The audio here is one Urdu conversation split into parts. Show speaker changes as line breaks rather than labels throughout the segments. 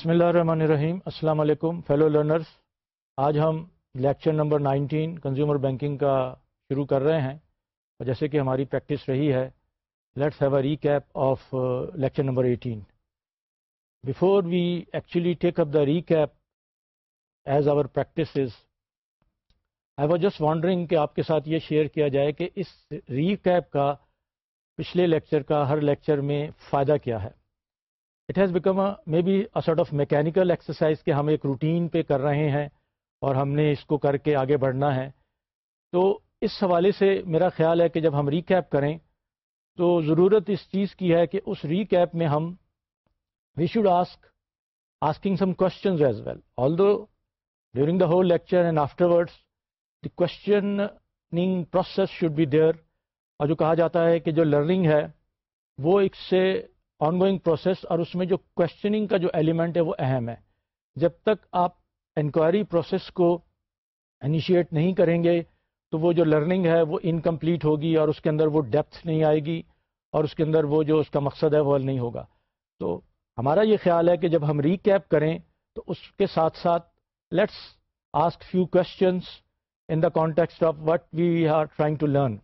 بسم اللہ الرحمن الرحیم۔ السلام علیکم فیلو لرنرز آج ہم lecture number nineteen consumer banking کا شروع کر رہے ہیں۔ اور جیسے کہ ہماری پریکٹس رہی ہے let's have a recap of lecture number eighteen before we actually take up the recap as our practices I was just wondering کہ آپ کے ساتھ یہ شیئر کیا جائے کہ اس ری کیپ کا پچھلے لیکچر کا ہر لیکچر میں فائدہ کیا ہے۔ It has become maybe sort of mechanical exercise کہ ہم ایک روٹین پہ کر رہے ہیں اور ہم نے اس کو کر کے آگے بڑھنا ہے۔ تو اس حوالے سے میرا خیال ہے کہ جب ہم ری کیپ کریں تو ضرورت اس چیز کی ہے کہ اس ری کیپ میں ہم we should ask asking some questions as well although during the whole lecture and afterwards the questioning process should be there اور جو کہا جاتا ہے کہ جو لرننگ ہے وہ ایک سے آن گوئنگ پروسیس اور اس میں جو کوشچننگ کا جو ایلیمنٹ ہے وہ اہم ہے۔ جب تک آپ انکوائری پروسیس کو انیشیٹ نہیں کریں گے، تو وہ جو لرننگ ہے وہ انکمپلیٹ ہوگی اور اس کے اندر وہ ڈیپتھ نہیں آئے گی اور اس کے اندر وہ جو اس کا مقصد ہے وہ حل نہیں ہوگا۔ تو ہمارا یہ خیال ہے کہ جب ہم ریکیپ کریں، تو اس کے ساتھ ساتھ let's ask few questions in the context of what we are trying to learn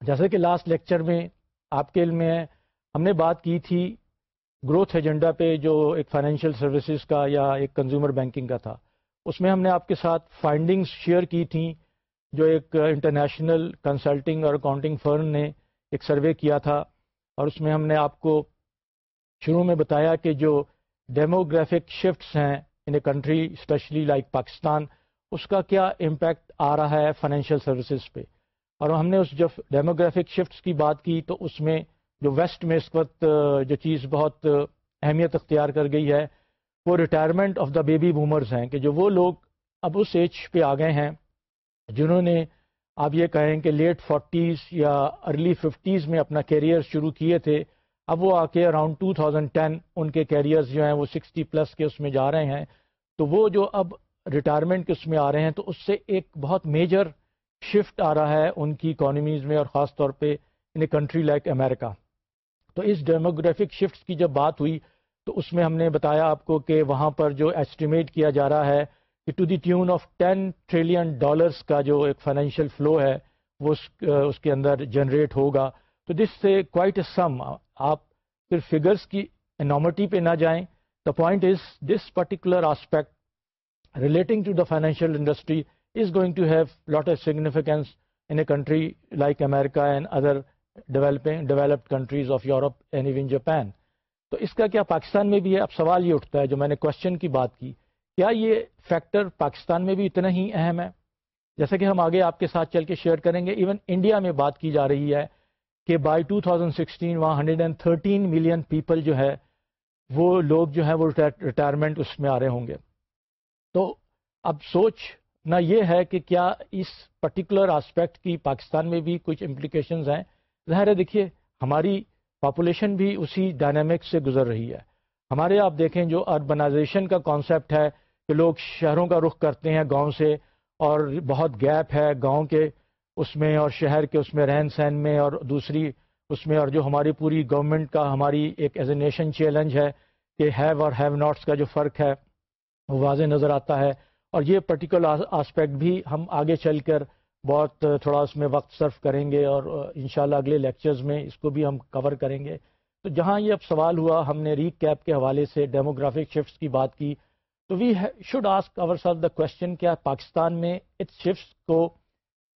جیسے کہ لاسٹ لیکچر میں آپ کے علم میں ہے ہم نے بات کی تھی گروتھ ایجنڈا پہ جو ایک فائنینشیل سروسز کا یا ایک کنزیومر بینکنگ کا تھا۔ اس میں ہم نے آپ کے ساتھ فائنڈنگز شیئر کی تھیں، جو ایک انٹرنیشنل کنسلٹنگ اور اکاؤنٹنگ فرم نے ایک سروے کیا تھا۔ اور اس میں ہم نے آپ کو شروع میں بتایا کہ جو ڈیموگرافک شفٹس ہیں in a country especially like Pakistan اس کا کیا امپیکٹ آ رہا ہے فائنینشیل سروسز پہ۔ اور ہم نے اس جب ڈیموگرافک شفٹس کی بات کی تو اس میں جو ویسٹ میں اس وقت جو چیز بہت اہمیت اختیار کر گئی ہے، وہ retirement of the baby boomers ہیں کہ جو وہ لوگ اب اس ایج پہ آ گئے ہیں، جنہوں نے آپ یہ کہیں کہ لیٹ فورٹیز یا ارلی ففٹیز میں اپنا کیریئر شروع کیے تھے، اب وہ آ کے اراؤنڈ ٹو تھاؤزنڈ ٹین ان کے کیریئرز جو ہیں وہ سکسٹی پلس کے اس میں جا رہے ہیں۔ تو وہ جو اب ریٹائرمنٹ کے اس میں آ رہے ہیں، تو اس سے ایک بہت میجر شفٹ آ رہا ہے ان کی اکانومیز میں اور خاص طور پہ ان اے کنٹری لائک امریکہ تو اس ڈیموگرافک شفٹ کی جب بات ہوئی تو اس میں ہم نے بتایا آپ کو کہ وہاں پر جو ایسٹیمیٹ کیا جا رہا ہے کہ to the tune of ten trillion dollars کا جو ایک فائنینشیل فلو ہے وہ اس کے اندر جنریٹ ہوگا۔ تو دس سے کوائٹ اے سم آپ پھر فگرس کی انامٹی پہ نہ جائیں۔ The point is this particular aspect relating to the financial industry is going to have lot of significance in a country like America and other developing developed countries of Europe and even Japan تو اس کا کیا پاکستان میں بھی ہے؟ اب سوال یہ اٹھتا ہے، جو میں نے کوشچن کی بات کی، کیا یہ فیکٹر پاکستان میں بھی اتنا ہی اہم ہے؟ جیسے کہ ہم آگے آپ کے ساتھ چل کے شیئر کریں گے ایون انڈیا میں بات کی جا رہی ہے کہ بائی ٹو تھاؤزینڈ سکسٹین وہاں hundred and thirteen million people جو ہے، وہ لوگ جو ہیں، وہ ریٹائرمنٹ اس میں آ رہے ہوں گے۔ تو اب سوچ نہ یہ ہے کہ کیا اس پرٹیکولر آسپیکٹ کی پاکستان میں بھی کچھ امپلیکیشنز ہیں؟ ظاہر ہے دیکھیے، ہماری پاپولیشن بھی اسی ڈائنامکس سے گزر رہی ہے۔ ہمارے آپ دیکھیں جو اربنائزیشن کا کانسیپٹ ہے کہ لوگ شہروں کا رخ کرتے ہیں گاؤں سے اور بہت گیپ ہے گاؤں کے اس میں اور شہر کے اس میں رہن سہن میں اور دوسری اس میں اور جو ہماری پوری گورنمنٹ کا ہماری ایک ایز اے نیشن چیلنج ہے کہ ہیو اور ہیو ناٹس کا جو فرق ہے وہ واضح نظر آتا ہے۔ اور یہ پرٹیکولر آسپیکٹ بھی ہم آگے چل کر بہت تھوڑا اس میں وقت صرف کریں گے اور انشاءاللہ اگلے لیکچرز میں اس کو بھی ہم کور کریں گے۔ تو جہاں یہ اب سوال ہوا، ہم نے ریک کیپ کے حوالے سے ڈیموگرافک شفٹس کی بات کی، تو we should ask our self the question کیا پاکستان میں اس شفٹس کو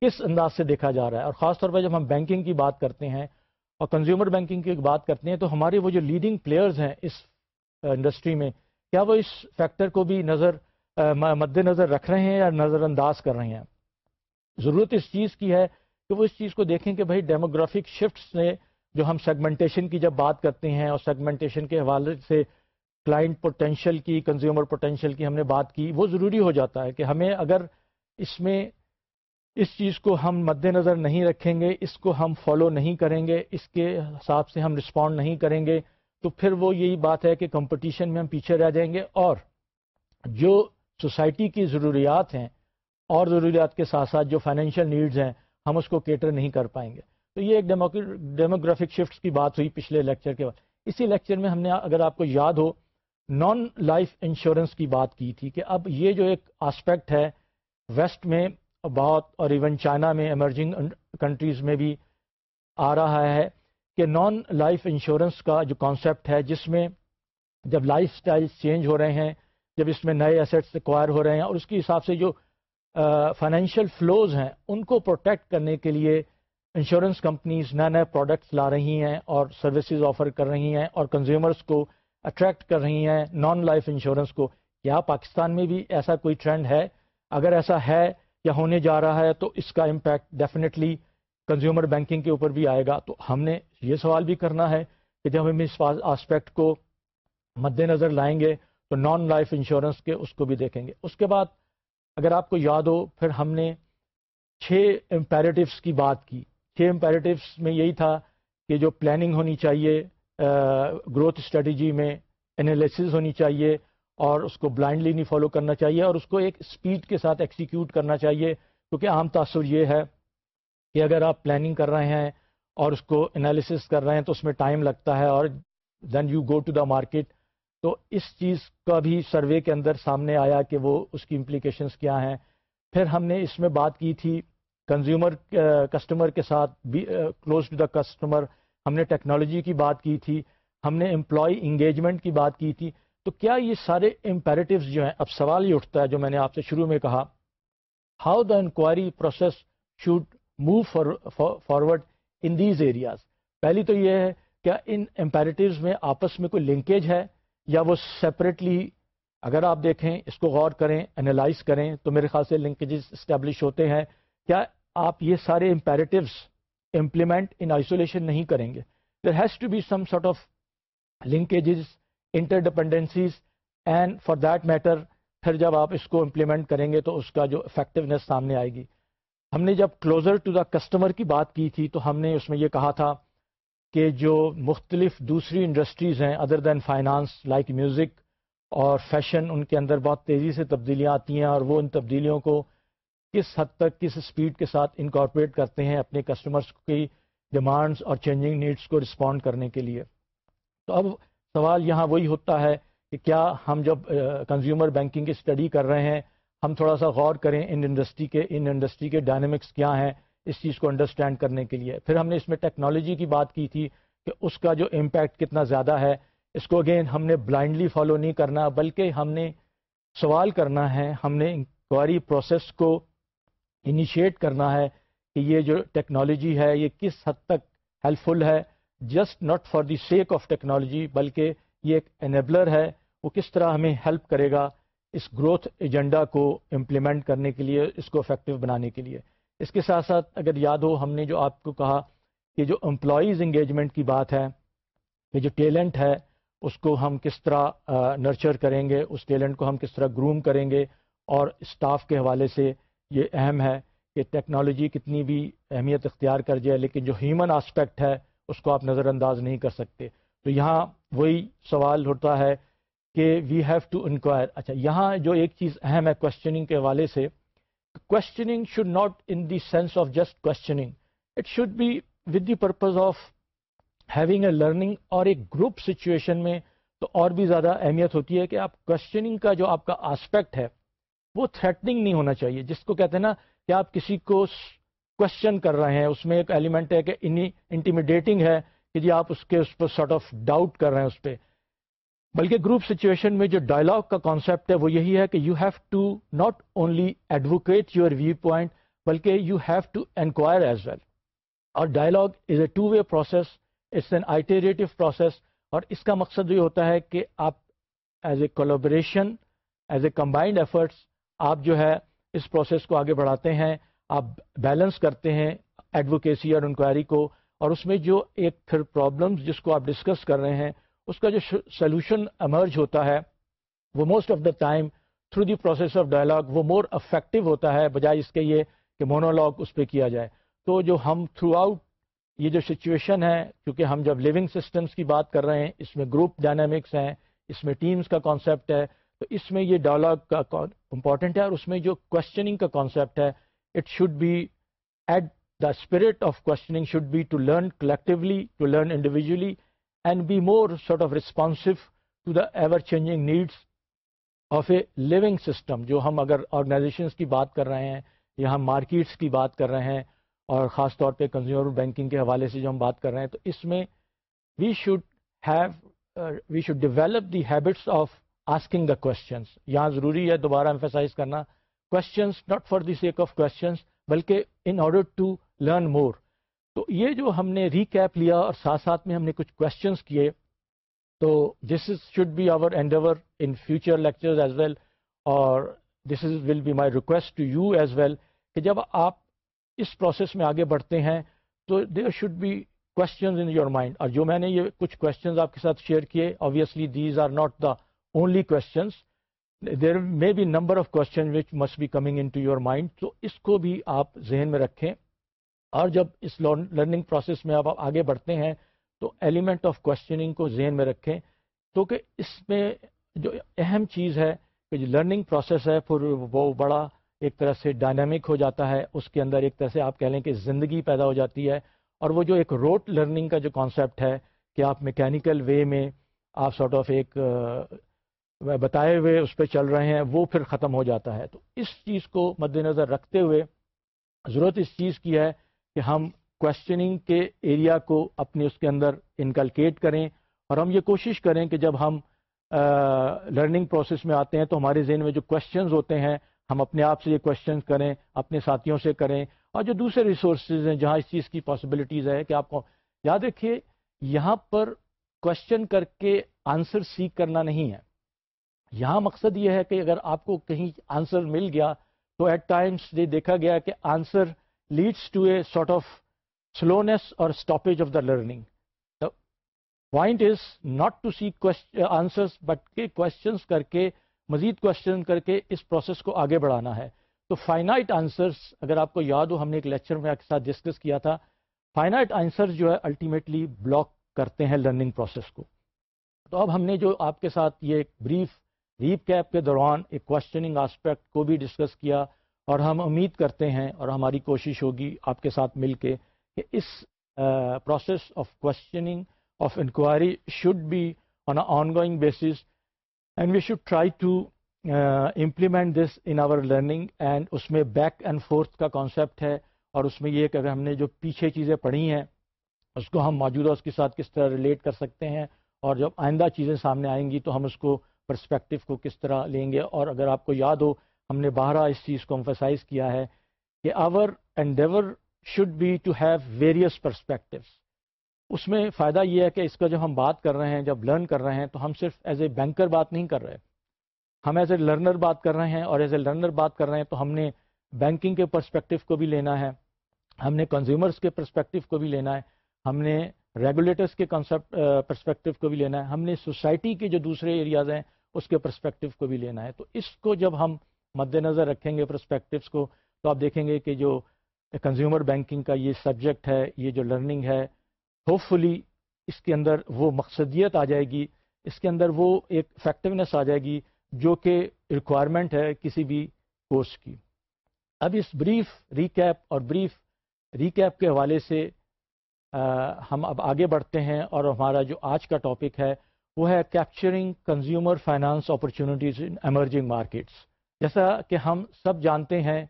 کس انداز سے دیکھا جا رہا ہے؟ اور خاص طور پر جب ہم بینکنگ کی بات کرتے ہیں اور کنزیومر بینکنگ کی بات کرتے ہیں، تو ہمارے وہ جو لیڈنگ پلیئرز ہیں اس انڈسٹری میں، کیا وہ اس فیکٹر کو بھی نظر مد نظر رکھ رہے ہیں یا نظر انداز کر رہے ہیں؟ ضرورت اس چیز کی ہے کہ وہ اس چیز کو دیکھیں کہ بھائی ڈیموگرافک شفٹس نے جو ہم سیگمنٹیشن کی جب بات کرتے ہیں اور سیگمنٹیشن کے حوالے سے کلائنٹ پوٹینشیل کی کنزیومر پوٹینشیل کی ہم نے بات کی، وہ ضروری ہو جاتا ہے کہ ہمیں اگر اس میں اس چیز کو ہم مد نظر نہیں رکھیں گے، اس کو ہم فالو نہیں کریں گے، اس کے حساب سے ہم رسپونڈ نہیں کریں گے، تو پھر وہ یہی بات ہے کہ کمپٹیشن میں ہم پیچھے رہ جائیں گے اور جو سوسائٹی کی ضروریات ہیں اور ضروریات کے ساتھ ساتھ جو فائنینشیل نیڈز ہیں، ہم اس کو کیٹر نہیں کر پائیں گے۔ تو یہ ایک ڈیموگرافک شفٹس کی بات ہوئی پچھلے لیکچر کے بعد اسی لیکچر میں ہم نے اگر آپ کو یاد ہو نان لائف انشورنس کی بات کی تھی کہ اب یہ جو ایک آسپیکٹ ہے ویسٹ میں بہت اور ایون چائنا میں ایمرجنگ کنٹریز میں بھی آ رہا ہے کہ نان لائف انشورنس کا جو کانسیپٹ ہے، جس میں جب لائف سٹائل چینج ہو رہے ہیں، جب اس میں نئے ایسٹس ایکوائر ہو رہے ہیں اور اس کے حساب سے جو فائنینشیل فلوز ہیں، ان کو پروٹیکٹ کرنے کے لیے انشورنس کمپنیز نئے نئے پروڈکٹس لا رہی ہیں اور سروسز آفر کر رہی ہیں اور کنزیومرس کو اٹریکٹ کر رہی ہیں نان لائف انشورنس کو۔ کیا پاکستان میں بھی ایسا کوئی ٹرینڈ ہے؟ اگر ایسا ہے یا ہونے جا رہا ہے تو اس کا امپیکٹ ڈیفینیٹلی کنزیومر بینکنگ کے اوپر بھی آئے گا۔ تو ہم نے یہ سوال بھی کرنا ہے کہ جب ہم اس آسپیکٹ کو مد نظر لائیں گے تو نان لائف انشورنس کے اس کو بھی دیکھیں گے۔ اس کے بعد اگر آپ کو یاد ہو، پھر ہم نے چھ امپیریٹیوس کی بات کی۔ چھ امپیریٹیوس میں یہی تھا کہ جو پلاننگ ہونی چاہیے گروتھ اسٹریٹجی میں انالیسز ہونی چاہیے اور اس کو بلائنڈلی نہیں فالو کرنا چاہیے اور اس کو ایک اسپیڈ کے ساتھ ایکسیکیوٹ کرنا چاہیے۔ کیونکہ عام تاثر یہ ہے کہ اگر آپ پلاننگ کر رہے ہیں اور اس کو انالیسس کر رہے ہیں تو اس میں ٹائم لگتا ہے اور then you go to the market تو اس چیز کا بھی سروے کے اندر سامنے آیا کہ وہ اس کی امپلیکیشنس کیا ہیں۔ پھر ہم نے اس میں بات کی تھی کنزیومر کسٹمر کے ساتھ کلوز ٹو دا کسٹمر ہم نے ٹیکنالوجی کی بات کی تھی، ہم نے امپلائی انگیجمنٹ کی بات کی تھی۔ تو کیا یہ سارے امپیریٹیوز جو ہیں، اب سوال یہ اٹھتا ہے جو میں نے آپ سے شروع میں کہا۔ How the inquiry process should move forward in these areas پہلی تو یہ ہے، کیا ان امپیریٹیوز میں آپس میں کوئی لنکیج ہے؟ یا وہ سیپریٹلی اگر آپ دیکھیں، اس کو غور کریں انالائز کریں، تو میرے خیال سے لنکیجز اسٹیبلش ہوتے ہیں۔ کیا آپ یہ سارے امپیریٹیوز امپلیمنٹ ان آئسولیشن نہیں کریں گے؟ There has to be some sort of linkages interdependencies and for that matter پھر جب آپ اس کو امپلیمنٹ کریں گے تو اس کا جو افیکٹونیس سامنے آئے گی۔ ہم نے جب کلوزر ٹو دا کسٹمر کی بات کی تھی تو ہم نے اس میں یہ کہا تھا کہ جو مختلف دوسری انڈسٹریز ہیں other than finance like music اور فیشن ان کے اندر بہت تیزی سے تبدیلیاں آتی ہیں اور وہ ان تبدیلیوں کو کس حد تک، کس اسپیڈ کے ساتھ انکارپوریٹ کرتے ہیں اپنے کسٹمرس کی ڈیمانڈس اور چینجنگ نیڈس کو رسپونڈ کرنے کے لیے۔ تو اب سوال یہاں وہی ہوتا ہے کہ کیا ہم جب کنزیومر بینکنگ کی اسٹڈی کر رہے ہیں، ہم تھوڑا سا غور کریں ان انڈسٹری کے، ان انڈسٹری کے ڈائنمکس کیا ہیں اس چیز کو انڈرسٹینڈ کرنے کے لیے۔ پھر ہم نے اس میں ٹیکنالوجی کی بات کی تھی کہ اس کا جو امپیکٹ کتنا زیادہ ہے، اس کو اگین ہم نے بلائنڈلی فالو نہیں کرنا، بلکہ ہم نے سوال کرنا ہے، ہم نے انکوائری پروسیس کو انیشیٹ کرنا ہے کہ یہ جو ٹیکنالوجی ہے، یہ کس حد تک ہیلپ فل ہے just not for the sake of technology بلکہ یہ ایک انیبلر ہے، وہ کس طرح ہمیں ہیلپ کرے گا اس گروتھ ایجنڈا کو امپلیمنٹ کرنے کے لیے، اس کو افیکٹو بنانے کے لیے۔ اس کے ساتھ ساتھ اگر یاد ہو، ہم نے جو آپ کو کہا کہ جو امپلائیز انگیجمنٹ کی بات ہے کہ جو ٹیلنٹ ہے، اس کو ہم کس طرح نرچر کریں گے، اس ٹیلنٹ کو ہم کس طرح گروم کریں گے، اور اسٹاف کے حوالے سے یہ اہم ہے کہ ٹیکنالوجی کتنی بھی اہمیت اختیار کر جائے، لیکن جو ہیومن آسپیکٹ ہے، اس کو آپ نظر انداز نہیں کر سکتے۔ تو یہاں وہی سوال ہوتا ہے کہ وی ہیو ٹو انکوائر اچھا یہاں جو ایک چیز اہم ہے کوشچننگ کے حوالے سے questioning should not in the sense of just questioning it should be with the purpose of having a learning اور ایک گروپ سچویشن میں تو اور بھی زیادہ اہمیت ہوتی ہے کہ آپ کوشچننگ کا جو آپ کا آسپیکٹ ہے، وہ تھریٹنگ نہیں ہونا چاہیے۔ جس کو کہتے ہیں نا کہ آپ کسی کو کوشچن کر رہے ہیں، اس میں ایک ایلیمنٹ ہے کہ انٹیمیڈیٹنگ ہے کہ جی آپ اس کے اس پر سارٹ آف ڈاؤٹ کر رہے ہیں، اس پہ۔ بلکہ گروپ سچویشن میں جو ڈائلاگ کا کانسیپٹ ہے وہ یہی ہے کہ you have to not only advocate your view point بلکہ you have to enquire as well اور dialogue is a two way process it's an iterative process اور اس کا مقصد یہ ہوتا ہے کہ آپ as a collaboration as a combined efforts آپ جو ہے اس پروسیس کو آگے بڑھاتے ہیں، آپ بیلنس کرتے ہیں ایڈوکیسی اور انکوائری کو، اور اس میں جو ایک پھر پرابلمس جس کو آپ ڈسکس کر رہے ہیں اس کا جو سولوشن ایمرج ہوتا ہے، وہ most of the time through the process of dialogue وہ مور افیکٹو ہوتا ہے، بجائے اس کے یہ کہ مونولاگ اس پہ کیا جائے۔ تو جو ہم تھرو آؤٹ یہ جو سچویشن ہے، کیونکہ ہم جب لیونگ سسٹمس کی بات کر رہے ہیں، اس میں گروپ ڈائنامکس ہیں، اس میں ٹیمز کا کانسیپٹ ہے، تو اس میں یہ ڈائلاگ کا امپورٹنٹ ہے اور اس میں جو کوشچننگ کا کانسیپٹ ہے it should be at the spirit of questioning should be to learn collectively to learn individually and be more sort of responsive to the ever changing needs of a living system جو ہم اگر آرگنائزیشنس کی بات کر رہے ہیں یا ہم مارکیٹس کی بات کر رہے ہیں اور خاص طور پہ کنزیومر بینکنگ کے حوالے سے جو ہم بات کر رہے ہیں، تو اس میں we should have we should develop the habits of asking the questions یہاں ضروری ہے دوبارہ امفیسائز کرنا questions not for the sake of questions بلکہ in order to learn more تو یہ جو ہم نے ریکیپ لیا اور ساتھ ساتھ میں ہم نے کچھ کوشچنس کیے، تو this is should be our endeavour in future lectures as well اور this is will be my request to you as well کہ جب آپ اس پروسیس میں آگے بڑھتے ہیں تو there should be questions in your mind اور جو میں نے یہ کچھ کوشچنز آپ کے ساتھ شیئر کیے obviously these are not the only questions there may be number of question which must be coming in to your mind تو اس کو بھی آپ ذہن میں رکھیں۔ اور جب اس لرننگ پروسیس میں آپ آگے بڑھتے ہیں، تو ایلیمنٹ آف کوشچننگ کو ذہن میں رکھیں۔ تو کہ اس میں جو اہم چیز ہے کہ جو لرننگ پروسیس ہے، پھر وہ بڑا ایک طرح سے ڈائنامک ہو جاتا ہے۔ اس کے اندر ایک طرح سے آپ کہہ لیں کہ زندگی پیدا ہو جاتی ہے۔ اور وہ جو ایک روٹ لرننگ کا جو کانسیپٹ ہے کہ آپ میکینیکل وے میں آپ سارٹ آف ایک بتائے ہوئے اس پہ چل رہے ہیں، وہ پھر ختم ہو جاتا ہے۔ تو اس چیز کو مد نظر رکھتے ہوئے ضرورت اس چیز کی ہے کہ ہم کوشچننگ کے ایریا کو اپنے اس کے اندر انکلکیٹ کریں اور ہم یہ کوشش کریں کہ جب ہم لرننگ پروسیس میں آتے ہیں تو ہمارے ذہن میں جو کوشچنز ہوتے ہیں، ہم اپنے آپ سے یہ کوشچن کریں، اپنے ساتھیوں سے کریں اور جو دوسرے ریسورسز ہیں جہاں اس چیز کی پاسبلٹیز ہے کہ آپ کو یاد رکھیے، یہاں پر کوشچن کر کے آنسر سیکھ کرنا نہیں ہے۔ یہاں مقصد یہ ہے کہ اگر آپ کو کہیں آنسر مل گیا تو ایٹ ٹائمس یہ دیکھا گیا کہ answer leads to a sort of slowness اور stoppage of the learning point is not to see answers but کے کوشچنس کر کے مزید کوشچن کر کے اس پروسیس کو آگے بڑھانا ہے تو فائنائٹ آنسرس اگر آپ کو یاد ہو ہم نے ایک لیکچر میں آپ کے ساتھ ڈسکس کیا تھا فائنائٹ آنسر جو ہے الٹیمیٹلی بلاک کرتے ہیں لرننگ پروسیس کو تو اب ہم نے جو آپ کے ساتھ یہ ایک بریف ریپ کیپ کے دوران ایک کوشچننگ آسپیکٹ کو بھی ڈسکس کیا اور ہم امید کرتے ہیں اور ہماری کوشش ہوگی آپ کے ساتھ مل کے کہ اس process of questioning of inquiry should be on a on going basis and we should try to implement this in our learning and اس میں بیک اینڈ فورتھ کا کانسیپٹ ہے اور اس میں یہ کہ اگر ہم نے جو پیچھے چیزیں پڑھی ہیں اس کو ہم موجودہ اس کے ساتھ کس طرح ریلیٹ کر سکتے ہیں اور جب آئندہ چیزیں سامنے آئیں گی تو ہم اس کو پرسپیکٹو کو کس طرح لیں گے اور اگر آپ کو یاد ہو ہم نے باہر اس چیز کو امفیسائز کیا ہے کہ our endeavour should be to have various perspectives اس میں فائدہ یہ ہے کہ اس کا جب ہم بات کر رہے ہیں، جب لرن کر رہے ہیں، تو ہم صرف ایز اے بینکر بات نہیں کر رہے۔ ہم ایز اے لرنر بات کر رہے ہیں اور ایز اے لرنر بات کر رہے ہیں تو ہم نے بینکنگ کے پرسپیکٹو کو بھی لینا ہے۔ ہم نے کنزیومرس کے پرسپیکٹو کو بھی لینا ہے۔ ہم نے ریگولیٹرس کے کنسپٹ پرسپیکٹو کو بھی لینا ہے۔ ہم نے سوسائٹی کے جو دوسرے ایریاز ہیں، اس کے پرسپیکٹو کو بھی لینا ہے۔ تو اس کو جب ہم مد نظر رکھیں گے پرسپیکٹوس کو، تو آپ دیکھیں گے کہ جو کنزیومر بینکنگ کا یہ سبجیکٹ ہے، یہ جو لرننگ ہے ہوپ فلی اس کے اندر وہ مقصدیت آ جائے گی، اس کے اندر وہ ایک افیکٹونیس آ جائے گی جو کہ ریکوائرمنٹ ہے کسی بھی کورس کی۔ اب اس بریف ریکیپ اور بریف ریکیپ کے حوالے سے ہم اب آگے بڑھتے ہیں اور ہمارا جو آج کا ٹاپک ہے، وہ ہے capturing consumer finance opportunities in emerging markets جیسا کہ ہم سب جانتے ہیں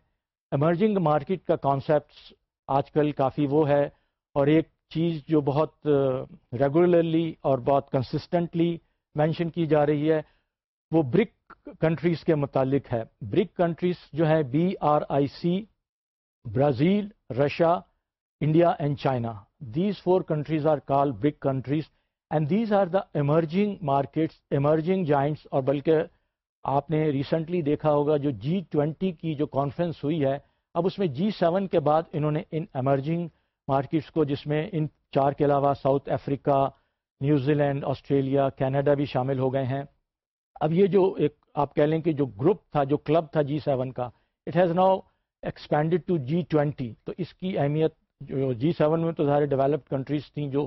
ایمرجنگ مارکیٹ کا کانسیپٹ آج کل کافی وہ ہے اور ایک چیز جو بہت ریگولرلی اور بہت کنسسٹنٹلی مینشن کی جا رہی ہے، وہ برک کنٹریز کے متعلق ہے۔ برک کنٹریز جو ہے B R I C Brazil Russia India and China these four countries are call BRIC countries and these are the emerging markets emerging giants اور بلکہ آپ نے ریسنٹلی دیکھا ہوگا جو جی ٹوینٹی کی جو کانفرنس ہوئی ہے، اب اس میں جی سیون کے بعد انہوں نے ان ایمرجنگ مارکیٹس کو، جس میں ان چار کے علاوہ South Africa New Zealand Australia Canada بھی شامل ہو گئے ہیں۔ اب یہ جو ایک آپ کہہ لیں کہ جو گروپ تھا، جو کلب تھا جی سیون کا it has now expanded to G twenty تو اس کی اہمیت جو جی سیون میں تو سارے ڈیولپڈ کنٹریز تھیں جو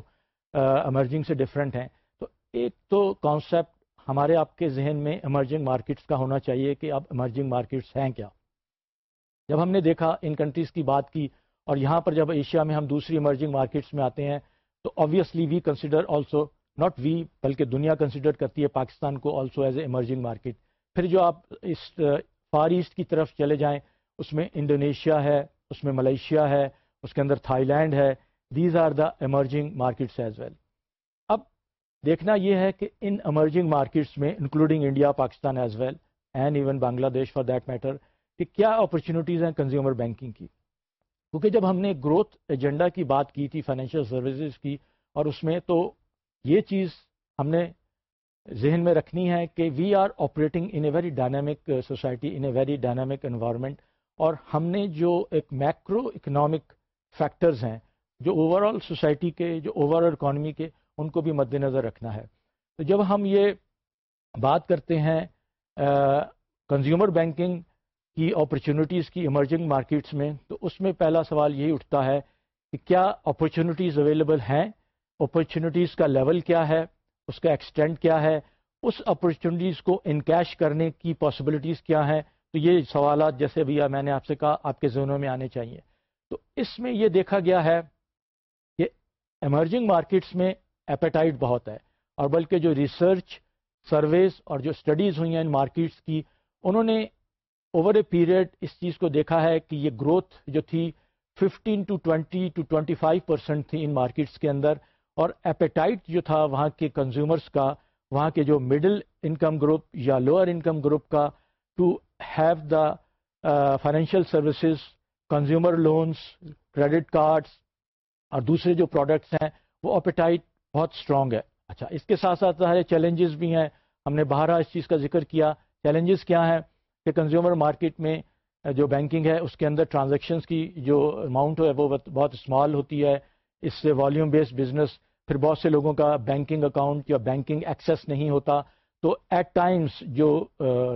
ایمرجنگ سے ڈفرینٹ ہیں۔ تو ایک تو کانسیپٹ ہمارے آپ کے ذہن میں ایمرجنگ مارکیٹس کا ہونا چاہیے کہ اب ایمرجنگ مارکیٹس ہیں کیا۔ جب ہم نے دیکھا ان کنٹریز کی بات کی اور یہاں پر جب ایشیا میں ہم دوسری ایمرجنگ مارکیٹس میں آتے ہیں تو obviously we consider also not we بلکہ دنیا کنسیڈر کرتی ہے پاکستان کو also as a emerging market پھر جو آپ اس فار ایسٹ کی طرف چلے جائیں، اس میں انڈونیشیا ہے، اس میں ملیشیا ہے، اس کے اندر تھائی لینڈ ہے۔ These are the emerging markets as well دیکھنا یہ ہے کہ ان ایمرجنگ مارکیٹس میں including India Pakistan as well and even Bangladesh for that metre کہ کیا اپرچونیٹیز ہیں کنزیومر بینکنگ کی؟ کیونکہ جب ہم نے گروتھ ایجنڈا کی بات کی تھی فائنینشیل سروسز کی، اور اس میں تو یہ چیز ہم نے ذہن میں رکھنی ہے کہ we are operating in a very dynamic society in a very dynamic environment اور ہم نے جو ایک میکرو اکنامک فیکٹرز ہیں، جو اوور آل سوسائٹی کے، جو اوور آل اکانومی کے ان کو بھی مد نظر رکھنا ہے۔ تو جب ہم یہ بات کرتے ہیں کنزیومر بینکنگ کی اپرچونیٹیز کی ایمرجنگ مارکیٹس میں، تو اس میں پہلا سوال یہی اٹھتا ہے کہ کیا اپرچونیٹیز اویلیبل ہیں؟ اپرچونیٹیز کا لیول کیا ہے؟ اس کا ایکسٹینڈ کیا ہے؟ اس اپرچونیٹیز کو انکیش کرنے کی پاسبلٹیز کیا ہیں؟ تو یہ سوالات جیسے بھی میں نے آپ سے کہا، آپ کے ذہنوں میں آنے چاہیے۔ تو اس میں یہ دیکھا گیا ہے کہ ایمرجنگ مارکیٹس میں ایپیٹائٹ بہت ہے۔ اور بلکہ جو ریسرچ، سرویز اور جو اسٹڈیز ہوئی ہیں ان مارکیٹس کی، انہوں نے اوور اے پیریڈ اس چیز کو دیکھا ہے کہ یہ گروتھ جو تھی fifteen to twenty to twenty five percent تھی ان مارکیٹس کے اندر۔ اور ایپیٹائٹ جو تھا وہاں کے کنزیومرس کا، وہاں کے جو مڈل انکم گروپ یا لوور انکم گروپ کا to have the financial services consumer loans credit cards اور دوسرے جو پروڈکٹس ہیں، وہ اپیٹائٹ بہت اسٹرانگ ہے۔ اچھا اس کے ساتھ ساتھ سارے چیلنجز بھی ہیں۔ ہم نے باہر اس چیز کا ذکر کیا۔ چیلنجز کیا ہیں کہ کنزیومر مارکیٹ میں جو بینکنگ ہے، اس کے اندر ٹرانزیکشنز کی جو اماؤنٹ ہے، وہ بہت اسمال ہوتی ہے۔ اس سے والیوم بیسڈ بزنس پھر بہت سے لوگوں کا بینکنگ اکاؤنٹ یا بینکنگ ایکسیس نہیں ہوتا۔ تو ایٹ ٹائمس جو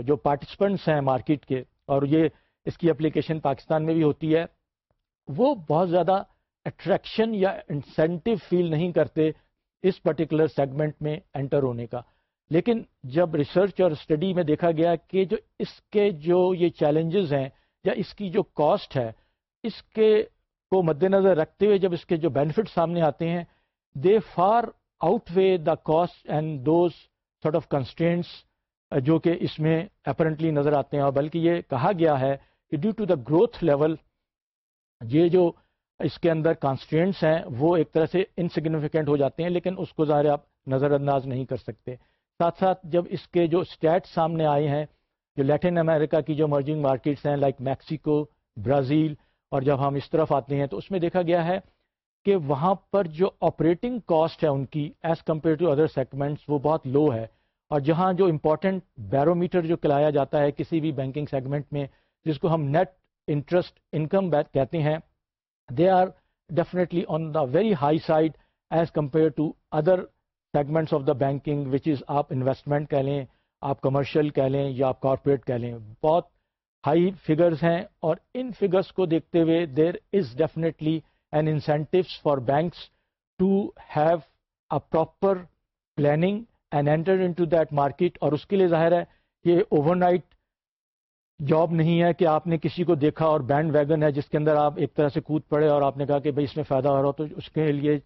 جو پارٹیسپینٹس ہیں مارکیٹ کے، اور یہ اس کی اپلیکیشن پاکستان میں بھی ہوتی ہے، وہ بہت زیادہ اٹریکشن یا انسینٹو فیل نہیں کرتے اس پرٹیکولر سیگمنٹ میں انٹر ہونے کا۔ لیکن جب ریسرچ اور اسٹڈی میں دیکھا گیا کہ جو اس کے جو یہ چیلنجز ہیں یا اس کی جو کاسٹ ہے، اس کے کو مد نظر رکھتے ہوئے جب اس کے جو بینیفٹ سامنے آتے ہیں they far outweigh the cost and those sort of constants جو کہ اس میں اپرنٹلی نظر آتے ہیں۔ اور بلکہ یہ کہا گیا ہے کہ due to the growth level یہ جو اس کے اندر کانسٹینٹس ہیں، وہ ایک طرح سے انسگنیفیکینٹ ہو جاتے ہیں، لیکن اس کو ظاہر آپ نظر انداز نہیں کر سکتے۔ ساتھ ساتھ جب اس کے جو اسٹیٹ سامنے آئے ہیں، جو لیٹن امریکہ کی جو مرجنگ مارکیٹس ہیں لائک میکسیکو برازیل اور جب ہم اس طرف آتے ہیں تو اس میں دیکھا گیا ہے کہ وہاں پر جو آپریٹنگ کاسٹ ہے ان کی as compare to other segments وہ بہت لو ہے۔ اور جہاں جو امپورٹنٹ بیرومیٹر جو کلایا جاتا ہے کسی بھی بینکنگ سیگمنٹ میں، جس کو ہم نیٹ انٹرسٹ انکم کہتے ہیں they are definitely on the very high side as compare to other segments of the banking which is آپ انویسٹمنٹ کہہ لیں آپ کمرشل کہہ لیں یا آپ کارپوریٹ کہہ لیں بہت ہائی فگرز ہیں اور ان فگرس کو دیکھتے ہوئے there is definitely an incentives for banks to have a proper planning and enter in to that market اور اس کے لیے ظاہر ہے یہ اوور نائٹ جاب نہیں ہے کہ آپ نے کسی کو دیکھا اور بینڈ ویگن ہے جس کے اندر آپ ایک طرح سے کود پڑے اور آپ نے کہا کہ بھائی اس میں فائدہ ہو رہا تو اس کے لیے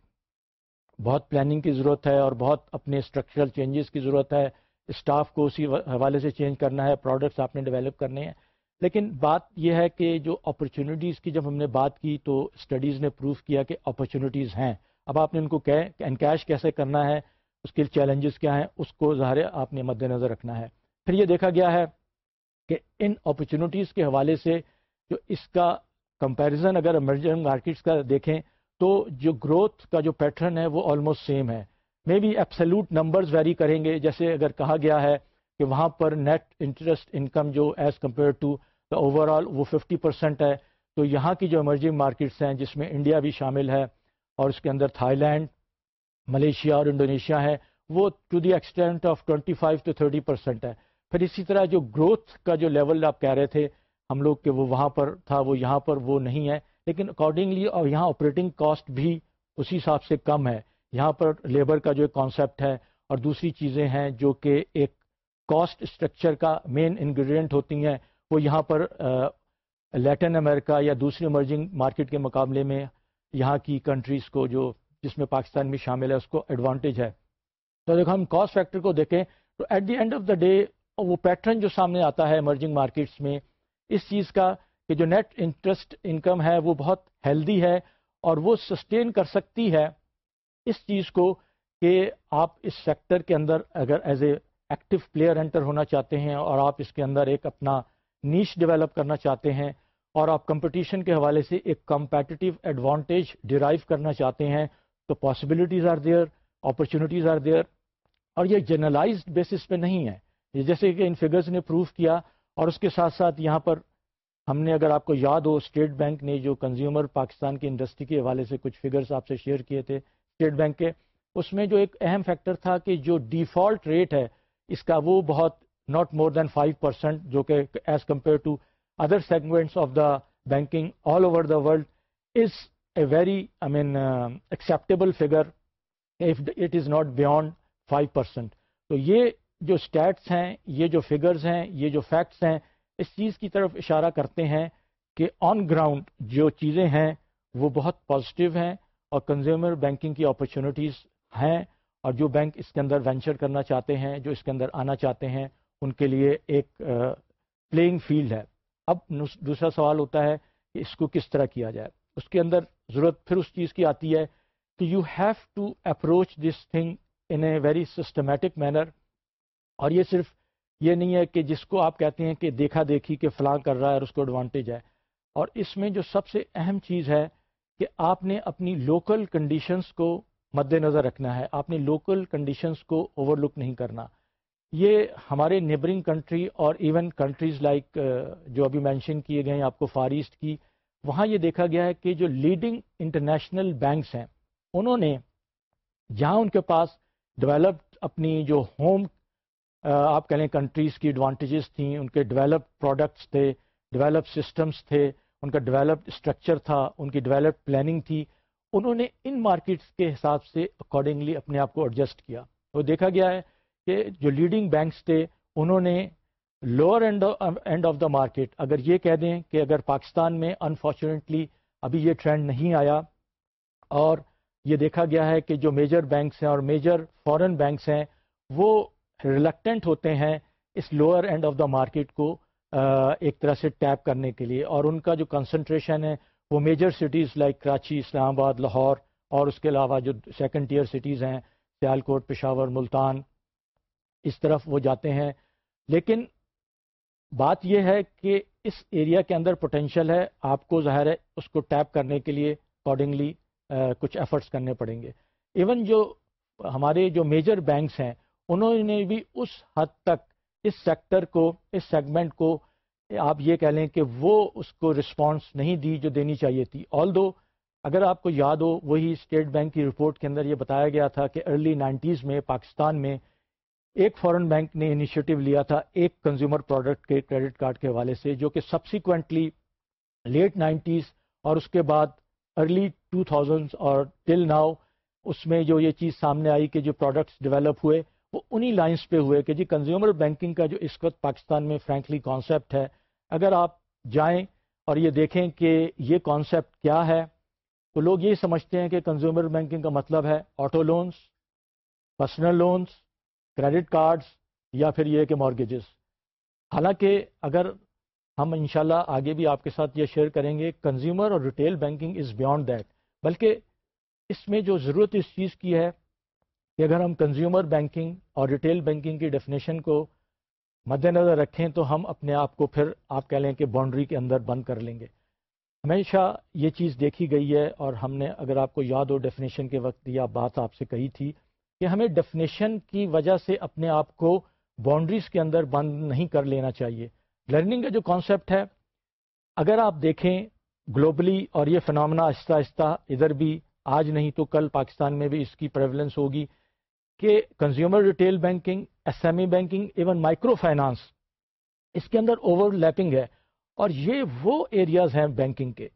بہت پلاننگ کی ضرورت ہے اور بہت اپنے اسٹرکچرل چینجز کی ضرورت ہے۔ اسٹاف کو اسی حوالے سے چینج کرنا ہے پروڈکٹس آپ نے ڈیولپ کرنے ہیں۔ لیکن بات یہ ہے کہ جو اپرچونیٹیز کی جب ہم نے بات کی تو اسٹڈیز نے پروف کیا کہ اپرچونیٹیز ہیں۔ اب آپ نے ان کو کہ انکیش کیسے کرنا ہے، اس کے چیلنجز کیا ہیں، اس کو ظاہر آپ نے مد نظر رکھنا ہے۔ پھر یہ دیکھا گیا ہے کہ ان اپرچونیٹیز کے حوالے سے جو اس کا کمپیریزن اگر ایمرجنگ مارکیٹس کا دیکھیں تو جو گروتھ کا جو پیٹرن ہے وہ آلموسٹ سیم ہے۔ May be absolute numbers vary کریں گے۔ جیسے اگر کہا گیا ہے کہ وہاں پر نیٹ انٹرسٹ انکم جو as compare to the over all وہ ففٹی پرسینٹ ہے۔ تو یہاں کی جو ایمرجنگ مارکیٹس ہیں جس میں انڈیا بھی شامل ہے اور اس کے اندر تھائی لینڈ ملیشیا اور انڈونیشیا ہے وہ to the extent of twenty five to thirty percent ہے۔ پھر اسی طرح جو گروتھ کا جو لیول آپ کہہ رہے تھے، ہم لوگ کہ وہ وہاں پر تھا، وہ یہاں پر، وہ نہیں ہے۔ لیکن اکارڈنگلی اور یہاں آپریٹنگ کاسٹ بھی اسی حساب سے کم ہے۔ یہاں پر لیبر کا جو کانسیپٹ ہے اور دوسری چیزیں ہیں جو کہ ایک کاسٹ اسٹرکچر کا مین انگریڈینٹ ہوتی ہیں، وہ یہاں پر لیٹن امریکہ یا دوسری امرجنگ مارکیٹ کے مقابلے میں یہاں کی کنٹریز کو جو جس میں پاکستان بھی شامل ہے، اس کو ایڈوانٹیج ہے۔ تو دیکھو، ہم کاسٹ فیکٹر کو دیکھیں تو at the end of the day وہ پیٹرن جو سامنے آتا ہے ایمرجنگ مارکیٹس میں، اس چیز کا کہ جو نیٹ انٹرسٹ انکم ہے، وہ بہت ہیلدی ہے اور وہ سسٹین کر سکتی ہے۔ اس چیز کو کہ آپ اس سیکٹر کے اندر اگر as a active player enter ہونا چاہتے ہیں اور آپ اس کے اندر ایک اپنا نیچ ڈیولپ کرنا چاہتے ہیں اور آپ کمپٹیشن کے حوالے سے ایک کمپیٹیو ایڈوانٹیج ڈیرائیو کرنا چاہتے ہیں، تو possibilities are there opportunities are there اور یہ جنرلائزڈ بیسس پہ نہیں ہے۔ جیسے کہ ان فگرز نے پروف کیا اور اس کے ساتھ ساتھ یہاں پر ہم نے اگر آپ کو یاد ہو اسٹیٹ بینک نے جو کنزیومر پاکستان کی انڈسٹری کے حوالے سے کچھ فگرز آپ سے شیئر کیے تھے اسٹیٹ بینک کے، اس میں جو ایک اہم فیکٹر تھا کہ جو ڈیفالٹ ریٹ ہے، اس کا وہ بہت not more than five percent جو کہ as compare to other segments of the banking all over the world is a very I mean acceptable figure it is not beyond five percent تو یہ جو اسٹیٹس ہیں، یہ جو فگرز ہیں، یہ جو فیکٹس ہیں، اس چیز کی طرف اشارہ کرتے ہیں کہ آن گراؤنڈ جو چیزیں ہیں، وہ بہت پازیٹیو ہیں اور کنزیومر بینکنگ کی اپرچونیٹیز ہیں اور جو بینک اس کے اندر وینچر کرنا چاہتے ہیں، جو اس کے اندر آنا چاہتے ہیں، ان کے لیے ایک پلینگ فیلڈ ہے۔ اب دوسرا سوال ہوتا ہے کہ اس کو کس طرح کیا جائے۔ اس کے اندر ضرورت پھر اس چیز کی آتی ہے کہ you have to approach this thing in a very systematic manner اور یہ صرف یہ نہیں ہے کہ جس کو آپ کہتے ہیں کہ دیکھا دیکھی کہ فلاں کر رہا ہے اور اس کو ایڈوانٹیج ہے۔ اور اس میں جو سب سے اہم چیز ہے کہ آپ نے اپنی لوکل کنڈیشنز کو مد نظر رکھنا ہے۔ آپ نے لوکل کنڈیشنز کو اوور لک نہیں کرنا۔ یہ ہمارے نیبرنگ کنٹری اور ایون کنٹریز لائک جو ابھی مینشن کیے گئے ہیں، آپ کو فار ایسٹ کی، وہاں یہ دیکھا گیا ہے کہ جو لیڈنگ انٹرنیشنل بینکس ہیں، انہوں نے جہاں ان کے پاس ڈیولپڈ اپنی جو ہوم آپ کہہ لیں کنٹریز کی ایڈوانٹیجز تھیں، ان کے ڈیولپ پروڈکٹس تھے ڈیولپ سسٹمز تھے، ان کا ڈیولپڈ اسٹرکچر تھا، ان کی ڈیولپ پلاننگ تھی، انہوں نے ان مارکیٹس کے حساب سے اکارڈنگلی اپنے آپ کو ایڈجسٹ کیا۔ تو دیکھا گیا ہے کہ جو لیڈنگ بینکس تھے، انہوں نے lower end end of the market اگر یہ کہہ دیں کہ اگر پاکستان میں انفارچونیٹلی ابھی یہ ٹرینڈ نہیں آیا، اور یہ دیکھا گیا ہے کہ جو میجر بینکس ہیں اور میجر فورن بینکس ہیں، وہ ریلیکٹنٹ ہوتے ہیں اس lower end of the market کو ایک طرح سے ٹیپ کرنے کے لیے اور ان کا جو کنسنٹریشن ہے وہ major cities like Karachi, Islamabad, Lahore اور اس کے علاوہ جو سیکنڈ ٹیئر سٹیز ہیں سیال کوٹ پشاور، ملتان، اس طرف وہ جاتے ہیں۔ لیکن بات یہ ہے کہ اس ایریا کے اندر پوٹینشیل ہے، آپ کو ظاہر ہے اس کو ٹیپ کرنے کے لیے اکارڈنگلی کچھ ایفرٹس کرنے پڑیں گے۔ ایون جو ہمارے جو میجر بینکس ہیں انہوں نے بھی اس حد تک اس سیکٹر کو، اس سیگمنٹ کو، آپ یہ کہہ لیں کہ وہ اس کو رسپانس نہیں دی جو دینی چاہیے تھی۔ آل دو اگر آپ کو یاد ہو، وہی اسٹیٹ بینک کی رپورٹ کے اندر یہ بتایا گیا تھا کہ ارلی نائنٹیز میں، پاکستان میں ایک فورن بینک نے انیشیٹو لیا تھا ایک کنزیومر پروڈکٹ کے کریڈٹ کارڈ کے حوالے سے، جو کہ سبسیکوینٹلی لیٹ نائنٹیز اور اس کے بعد ارلی ٹو تھاؤزنڈ اور ٹل ناؤ اس میں جو یہ چیز سامنے آئی کہ جو پروڈکٹس ڈیولپ ہوئے وہ انہی لائنس پہ ہوئے کہ جی کنزیومر بینکنگ کا جو اس وقت پاکستان میں فرینکلی کانسیپٹ ہے، اگر آپ جائیں اور یہ دیکھیں کہ یہ کانسیپٹ کیا ہے، تو لوگ یہ سمجھتے ہیں کہ کنزیومر بینکنگ کا مطلب ہے auto loans personal loans credit cards یا پھر یہ کہ مارگیجز حالانکہ اگر ہم انشاءاللہ آگے بھی آپ کے ساتھ یہ شیئر کریں گے کنزیومر اور retail banking is beyond that بلکہ اس میں جو ضرورت اس چیز کی ہے کہ اگر ہم کنزیومر بینکنگ اور ریٹیل بینکنگ کی ڈیفینیشن کو مد نظر رکھیں تو ہم اپنے آپ کو پھر آپ کہہ لیں کہ باؤنڈری کے اندر بند کر لیں گے۔ ہمیشہ یہ چیز دیکھی گئی ہے اور ہم نے اگر آپ کو یاد ہو ڈیفینیشن کے وقت یہ بات آپ سے کہی تھی کہ ہمیں ڈیفینیشن کی وجہ سے اپنے آپ کو باؤنڈریز کے اندر بند نہیں کر لینا چاہیے۔ لرننگ کا جو کانسیپٹ ہے، اگر آپ دیکھیں گلوبلی اور یہ فنامنا آہستہ آہستہ ادھر بھی، آج نہیں تو کل پاکستان میں بھی اس کی پریولنس ہوگی۔ کہ consumer retail banking S M E banking even micro finance اس کے اندر اوور لیپنگ ہے اور یہ وہ ایریاز ہیں بینکنگ کے۔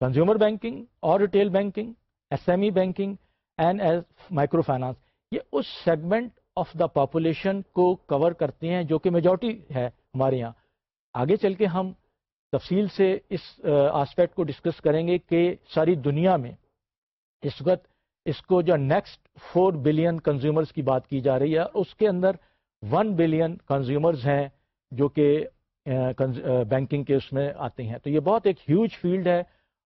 کنزیومر بینکنگ اور retail banking S M E banking and as micro finance یہ اس سیگمنٹ آف دا پاپولیشن کو کور کرتے ہیں جو کہ میجورٹی ہے ہمارے یہاں۔ آگے چل کے ہم تفصیل سے اس آسپیکٹ کو ڈسکس کریں گے کہ ساری دنیا میں اس وقت اس کو جو نیکسٹ فور بلین کنزیومرز کی بات کی جا رہی ہے، اس کے اندر ون بلین کنزیومرز ہیں جو کہ بینکنگ کے اس میں آتے ہیں۔ تو یہ بہت ایک ہیوج فیلڈ ہے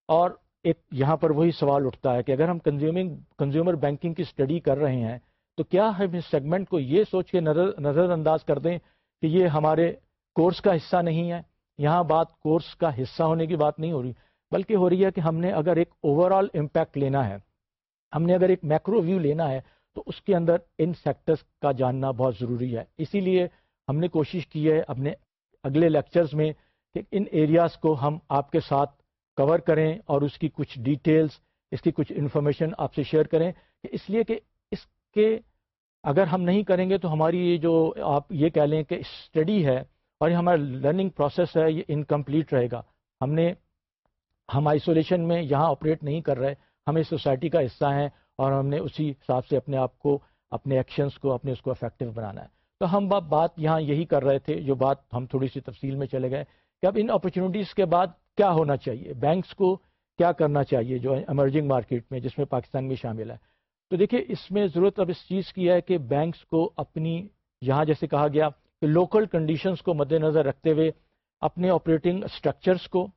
اور ایک یہاں پر وہی سوال اٹھتا ہے کہ اگر ہم کنزیومنگ کنزیومر بینکنگ کی اسٹڈی کر رہے ہیں، تو کیا ہم اس سیگمنٹ کو یہ سوچ کے نظر نظر انداز کر دیں کہ یہ ہمارے کورس کا حصہ نہیں ہے؟ یہاں بات کورس کا حصہ ہونے کی بات نہیں ہو رہی، بلکہ ہو رہی ہے کہ ہم نے اگر ایک اوور آل امپیکٹ لینا ہے ہم نے اگر ایک میکرو ویو لینا ہے تو اس کے اندر ان سیکٹرز کا جاننا بہت ضروری ہے۔ اسی لیے ہم نے کوشش کی ہے اپنے اگلے لیکچرز میں کہ ان ایریاز کو ہم آپ کے ساتھ کور کریں اور اس کی کچھ ڈیٹیلز اس کی کچھ انفارمیشن آپ سے شیئر کریں کہ اس لیے کہ اس کے اگر ہم نہیں کریں گے تو ہماری یہ جو آپ یہ کہہ لیں کہ اسٹڈی ہے اور یہ ہمارا لرننگ پروسیس ہے، یہ انکمپلیٹ رہے گا۔ ہم نے، ہم آئسولیشن میں یہاں آپریٹ نہیں کر رہے۔ ہم اس سوسائٹی کا حصہ ہیں اور ہم نے اسی حساب سے اپنے آپ کو، اپنے ایکشنز کو، اپنے اس کو افیکٹو بنانا ہے۔ تو ہم اب بات یہاں یہی کر رہے تھے، جو بات ہم تھوڑی سی تفصیل میں چلے گئے کہ اب ان اپرچونیٹیز کے بعد کیا ہونا چاہیے؟ بینکس کو کیا کرنا چاہیے جو ایمرجنگ مارکیٹ میں، جس میں پاکستان بھی شامل ہے؟ تو دیکھیے، اس میں ضرورت اب اس چیز کی ہے کہ بینکس کو اپنی، یہاں جیسے کہا گیا کہ لوکل کنڈیشنز کو مد نظر رکھتے ہوئے اپنے آپریٹنگ اسٹرکچرس کو،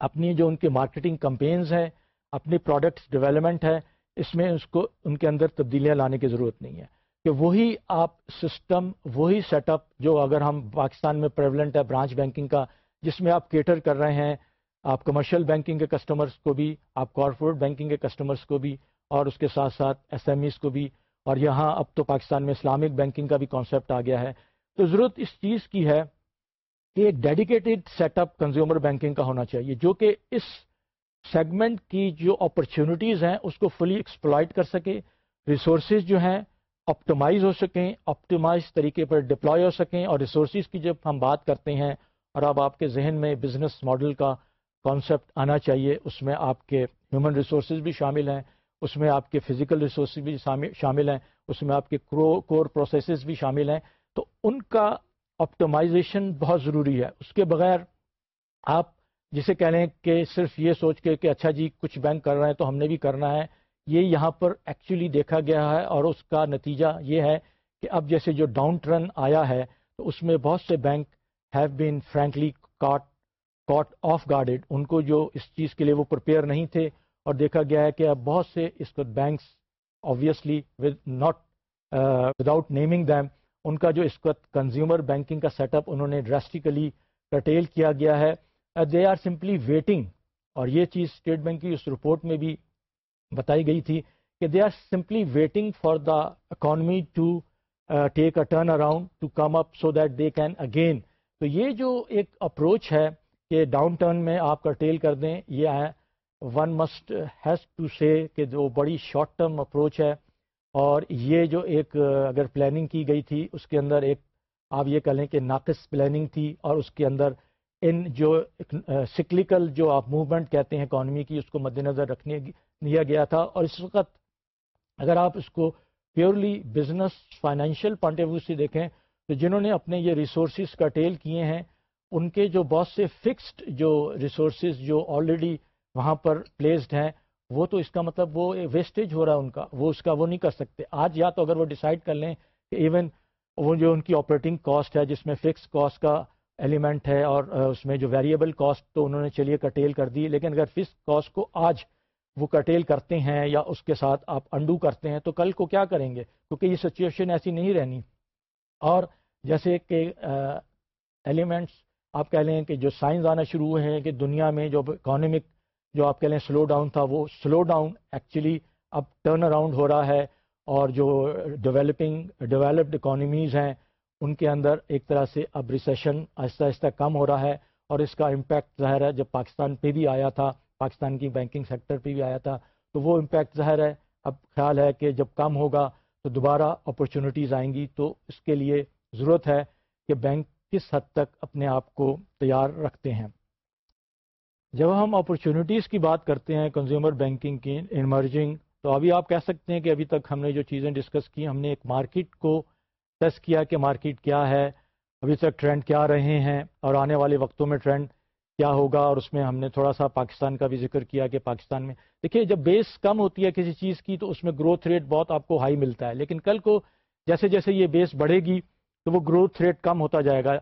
اپنی جو ان کے مارکیٹنگ کمپینز ہیں اپنی پروڈکٹس ڈیولپمنٹ ہے، اس میں اس کو، ان کے اندر تبدیلیاں لانے کی ضرورت نہیں ہے۔ کہ وہی آپ سسٹم وہی سیٹ اپ جو اگر ہم پاکستان میں پریولنٹ ہے برانچ بینکنگ کا، جس میں آپ کیٹر کر رہے ہیں، آپ کمرشل بینکنگ کے کسٹمرز کو بھی، آپ کارپوریٹ بینکنگ کے کسٹمرز کو بھی، اور اس کے ساتھ ساتھ ایس ایم ایز کو بھی، اور یہاں اب تو پاکستان میں اسلامک بینکنگ کا بھی کانسیپٹ آ گیا ہے۔ تو ضرورت اس چیز کی ہے کہ ایک dedicated set up consumer banking کا ہونا چاہیے، جو کہ اس سیگمنٹ کی جو اپرچونیٹیز ہیں، اس کو فلی ایکسپلائٹ کر سکے ریسورسز جو ہیں آپٹمائز ہو سکیں آپٹیمائز طریقے پر ڈپلوائے ہو سکیں، اور ریسورسز کی جب ہم بات کرتے ہیں، اور اب آپ کے ذہن میں بزنس ماڈل کا کانسیپٹ آنا چاہیے، اس میں آپ کے ہیومن ریسورسز بھی شامل ہیں، اس میں آپ کے فزیکل ریسورسز بھی شامل ہیں، اس میں آپ کے کور پروسیسز بھی شامل ہیں، تو ان کا آپٹمائزیشن بہت ضروری ہے۔ اس کے بغیر آپ جسے کہہ لیں کہ صرف یہ سوچ کے کہ اچھا جی کچھ بینک کر رہے ہیں تو ہم نے بھی کرنا ہے، یہ یہاں پر ایکچولی دیکھا گیا ہے اور اس کا نتیجہ یہ ہے کہ اب جیسے جو ڈاؤن ٹرن آیا ہے، تو اس میں بہت سے bank have been frankly cut cut of guarded ان کو جو اس چیز کے لیے وہ پرپیئر نہیں تھے اور دیکھا گیا ہے کہ اب بہت سے اس وقت banks obviously with not without naming them ان کا جو اس وقت کنزیومر بینکنگ کا سیٹ اپ انہوں نے ڈراسٹیکلی کٹیل کیا گیا ہے۔ دے آر سمپلی ویٹنگ اور یہ چیز اسٹیٹ بینک کی اس رپورٹ میں بھی بتائی گئی تھی کہ they are simply waiting for the economy to take a turn around to come up so that they can again تو یہ جو ایک اپروچ ہے کہ ڈاؤن ٹرن میں آپ کا ٹیل کر دیں، یہ ہے ون مسٹ ہیز ٹو سے کہ جو بڑی شارٹ ٹرم اپروچ ہے۔ اور یہ جو ایک uh, اگر پلاننگ کی گئی تھی، اس کے اندر ایک آپ یہ کہہ لیں کہ ناقص پلاننگ تھی اور اس کے اندر ان جو سکلیکل جو آپ موومنٹ کہتے ہیں اکانومی کی، اس کو مد نظر رکھنے دیا گیا تھا اور اس وقت اگر آپ اس کو purely business financial point of view سے دیکھیں، تو جنہوں نے اپنے یہ ریسورسز کا ٹیل کیے ہیں، ان کے جو بہت سے فکسڈ جو ریسورسز جو آلریڈی وہاں پر پلیسڈ ہیں، وہ تو اس کا مطلب وہ ویسٹیج ہو رہا ہے ان کا، وہ اس کا وہ نہیں کر سکتے۔ آج یا تو اگر وہ ڈیسائیڈ کر لیں کہ ایون وہ جو ان کی آپریٹنگ کاسٹ ہے، جس میں فکس کاسٹ کا ایلیمنٹ ہے اور اس میں جو ویریبل کاسٹ تو انہوں نے چلیے کٹیل کر دی، لیکن اگر فکس کاسٹ کو آج وہ کٹیل کرتے ہیں یا اس کے ساتھ آپ انڈو کرتے ہیں، تو کل کو کیا کریں گے؟ کیونکہ یہ سچویشن ایسی نہیں رہنی۔ اور جیسے کہ ایلیمنٹس آپ کہہ لیں کہ جو سائنس آنا شروع ہوئے ہیں کہ دنیا میں جو اکانومک جو آپ کہہ لیں سلو ڈاؤن تھا، وہ سلو ڈاؤن ایکچولی اب ٹرن اراؤنڈ ہو رہا ہے اور جو ڈیولپنگ ڈیولپڈ اکانومیز ہیں ان کے اندر ایک طرح سے اب ریسیشن آہستہ آہستہ کم ہو رہا ہے اور اس کا امپیکٹ ظاہر ہے جب پاکستان پہ بھی آیا تھا، پاکستان کی بینکنگ سیکٹر پہ بھی آیا تھا، تو وہ امپیکٹ ظاہر ہے۔ اب خیال ہے کہ جب کم ہوگا تو دوبارہ اپرچونیٹیز آئیں گی تو اس کے لیے ضرورت ہے کہ بینک کس حد تک اپنے آپ کو تیار رکھتے ہیں۔ جب ہم اپرچونیٹیز کی بات کرتے ہیں کنزیومر بینکنگ کی انمرجنگ تو ابھی آپ کہہ سکتے ہیں کہ ابھی تک ہم نے جو چیزیں ڈسکس کی، ہم نے ایک مارکیٹ کو کیا کہ مارکیٹ کیا ہے، ابھی تک ٹرینڈ کیا رہے ہیں اور آنے والے وقتوں میں ٹرینڈ کیا ہوگا اور اس میں ہم نے تھوڑا سا پاکستان کا بھی ذکر کیا کہ پاکستان میں، دیکھیے جب بیس کم ہوتی ہے کسی چیز کی تو اس میں گروتھ ریٹ بہت آپ کو ہائی ملتا ہے، لیکن کل کو جیسے جیسے یہ بیس بڑھے گی تو وہ گروتھ ریٹ کم ہوتا جائے گا۔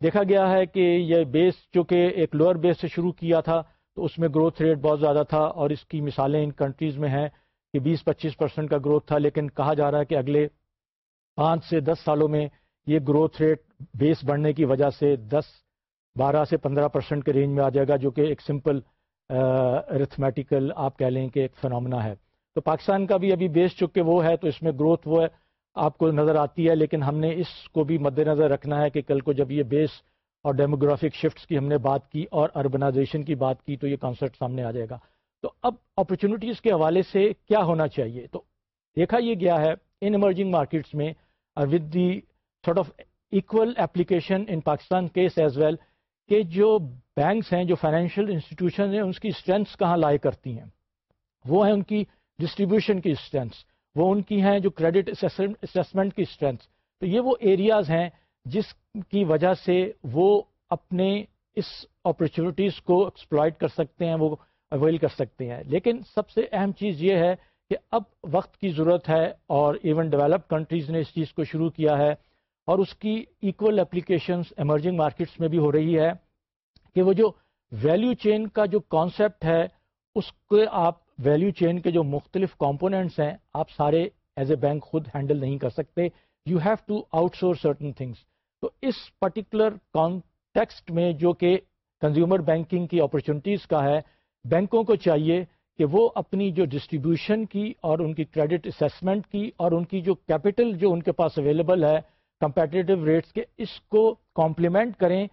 دیکھا گیا ہے کہ یہ بیس چونکہ ایک لوور بیس سے شروع کیا تھا تو اس میں گروتھ ریٹ بہت زیادہ تھا اور اس کی مثالیں ان کنٹریز میں ہیں کہ بیس پچیس پرسنٹ کا گروتھ تھا، لیکن کہا جا رہا ہے کہ اگلے پانچ سے دس سالوں میں یہ گروتھ ریٹ بیس بڑھنے کی وجہ سے دس، بارہ سے پندرہ پرسنٹ کے رینج میں آ جائے گا، جو کہ ایک سمپل ارتھمیٹیکل آپ کہہ لیں کہ ایک فنامنا ہے۔ تو پاکستان کا بھی ابھی بیس چکے وہ ہے، تو اس میں گروتھ وہ ہے، آپ کو نظر آتی ہے، لیکن ہم نے اس کو بھی مد نظر رکھنا ہے کہ کل کو جب یہ بیس اور ڈیموگرافک شفٹس کی ہم نے بات کی اور اربنائزیشن کی بات کی، تو یہ کانسیپٹ سامنے آ جائے گا۔ تو اب اپرچونیٹیز کے حوالے سے کیا ہونا چاہیے؟ تو دیکھا یہ گیا ہے ان ایمرجنگ مارکیٹس میں with the sort of equal application in Pakistan case as well کہ جو بینکس ہیں، جو فائنینشیل انسٹیٹیوشن ہیں، ان کی اسٹرینتھس کہاں لائے کرتی ہیں؟ وہ ہیں ان کی ڈسٹریبیوشن کی اسٹرینتھس وہ ان کی ہیں جو کریڈٹ اسسمنٹ کی اسٹرینتھ تو یہ وہ ایریاز ہیں جس کی وجہ سے وہ اپنے اس اپرچونیٹیز کو ایکسپلائٹ کر سکتے ہیں، وہ اویل کر سکتے ہیں۔ لیکن سب سے اہم چیز یہ ہے کہ اب وقت کی ضرورت ہے اور ایون ڈیولپ کنٹریز نے اس چیز کو شروع کیا ہے اور اس کی ایکول اپلیکیشنس ایمرجنگ مارکیٹس میں بھی ہو رہی ہے کہ وہ جو ویلیو چین کا جو کانسیپٹ ہے، اس کے آپ ویلیو چین کے جو مختلف کمپوننٹس ہیں، آپ سارے ایز اے بینک خود ہینڈل نہیں کر سکتے۔ You have to outsource certain things تو اس پرٹیکولر کانٹیکسٹ میں جو کہ کنزیومر بینکنگ کی اپرچونیٹیز کا ہے، بینکوں کو چاہیے کہ وہ اپنی جو ڈسٹریبیوشن کی اور ان کی کریڈٹ اسیسمنٹ کی اور ان کی جو کیپٹل جو ان کے پاس اویلیبل ہے کمپیٹیو ریٹس کے، اس کو کمپلیمنٹ کریں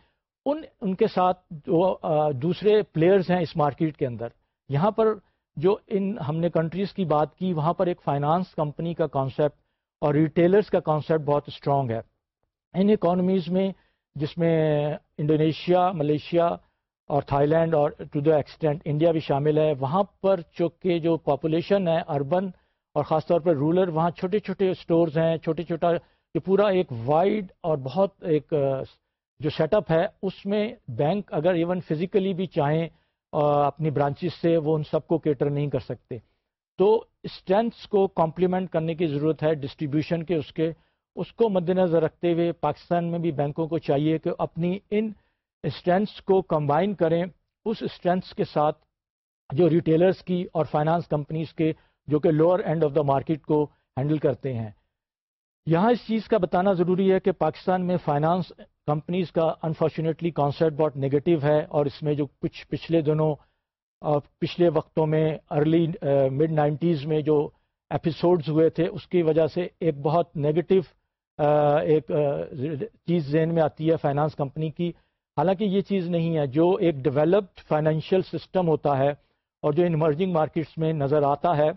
ان ان کے ساتھ جو دوسرے پلیئرز ہیں اس مارکیٹ کے اندر. یہاں پر جو ان، ہم نے کنٹریز کی بات کی، وہاں پر ایک فائنانس کمپنی کا کانسیپٹ اور ریٹیلرز کا کانسیپٹ بہت اسٹرانگ ہے. ان اکانومیز میں، جس میں انڈونیشیا ملیشیا اور تھائی لینڈ اور ٹو دا ایکسٹینٹ انڈیا بھی شامل ہے، وہاں پر چونکہ جو پاپولیشن ہے اربن اور خاص طور پر رولر وہاں چھوٹے چھوٹے اسٹورز ہیں، چھوٹے چھوٹا یہ پورا ایک وائڈ اور بہت ایک جو سیٹ اپ ہے، اس میں بینک اگر ایون فزیکلی بھی چاہیں اپنی برانچز سے وہ ان سب کو کیٹر نہیں کر سکتے۔ تو اسٹرینتھس کو کمپلیمنٹ کرنے کی ضرورت ہے ڈسٹریبیوشن کے اس کے۔ اس کو مد نظر رکھتے ہوئے پاکستان میں بھی بینکوں کو چاہیے کہ اپنی ان اسٹرینتھس کو کمبائن کریں اس اسٹرینتھس کے ساتھ جو ریٹیلرز کی اور فائنانس کمپنیز کے جو کہ lower end of the market کو ہینڈل کرتے ہیں۔ یہاں اس چیز کا بتانا ضروری ہے کہ پاکستان میں فائنانس کمپنیز کا انفارچونیٹلی کانسیپٹ بہت نگیٹو ہے اور اس میں جو کچھ پچھلے دنوں پچھلے وقتوں میں ارلی مڈ نائنٹیز میں جو ایپیسوڈز ہوئے تھے، اس کی وجہ سے ایک بہت نگیٹو ایک چیز ذہن میں آتی ہے فائنانس کمپنی کی۔ حالانکہ یہ چیز نہیں ہے، جو ایک ڈیولپڈ فائنینشیل سسٹم ہوتا ہے اور جو انمرجنگ مارکیٹس میں نظر آتا ہے،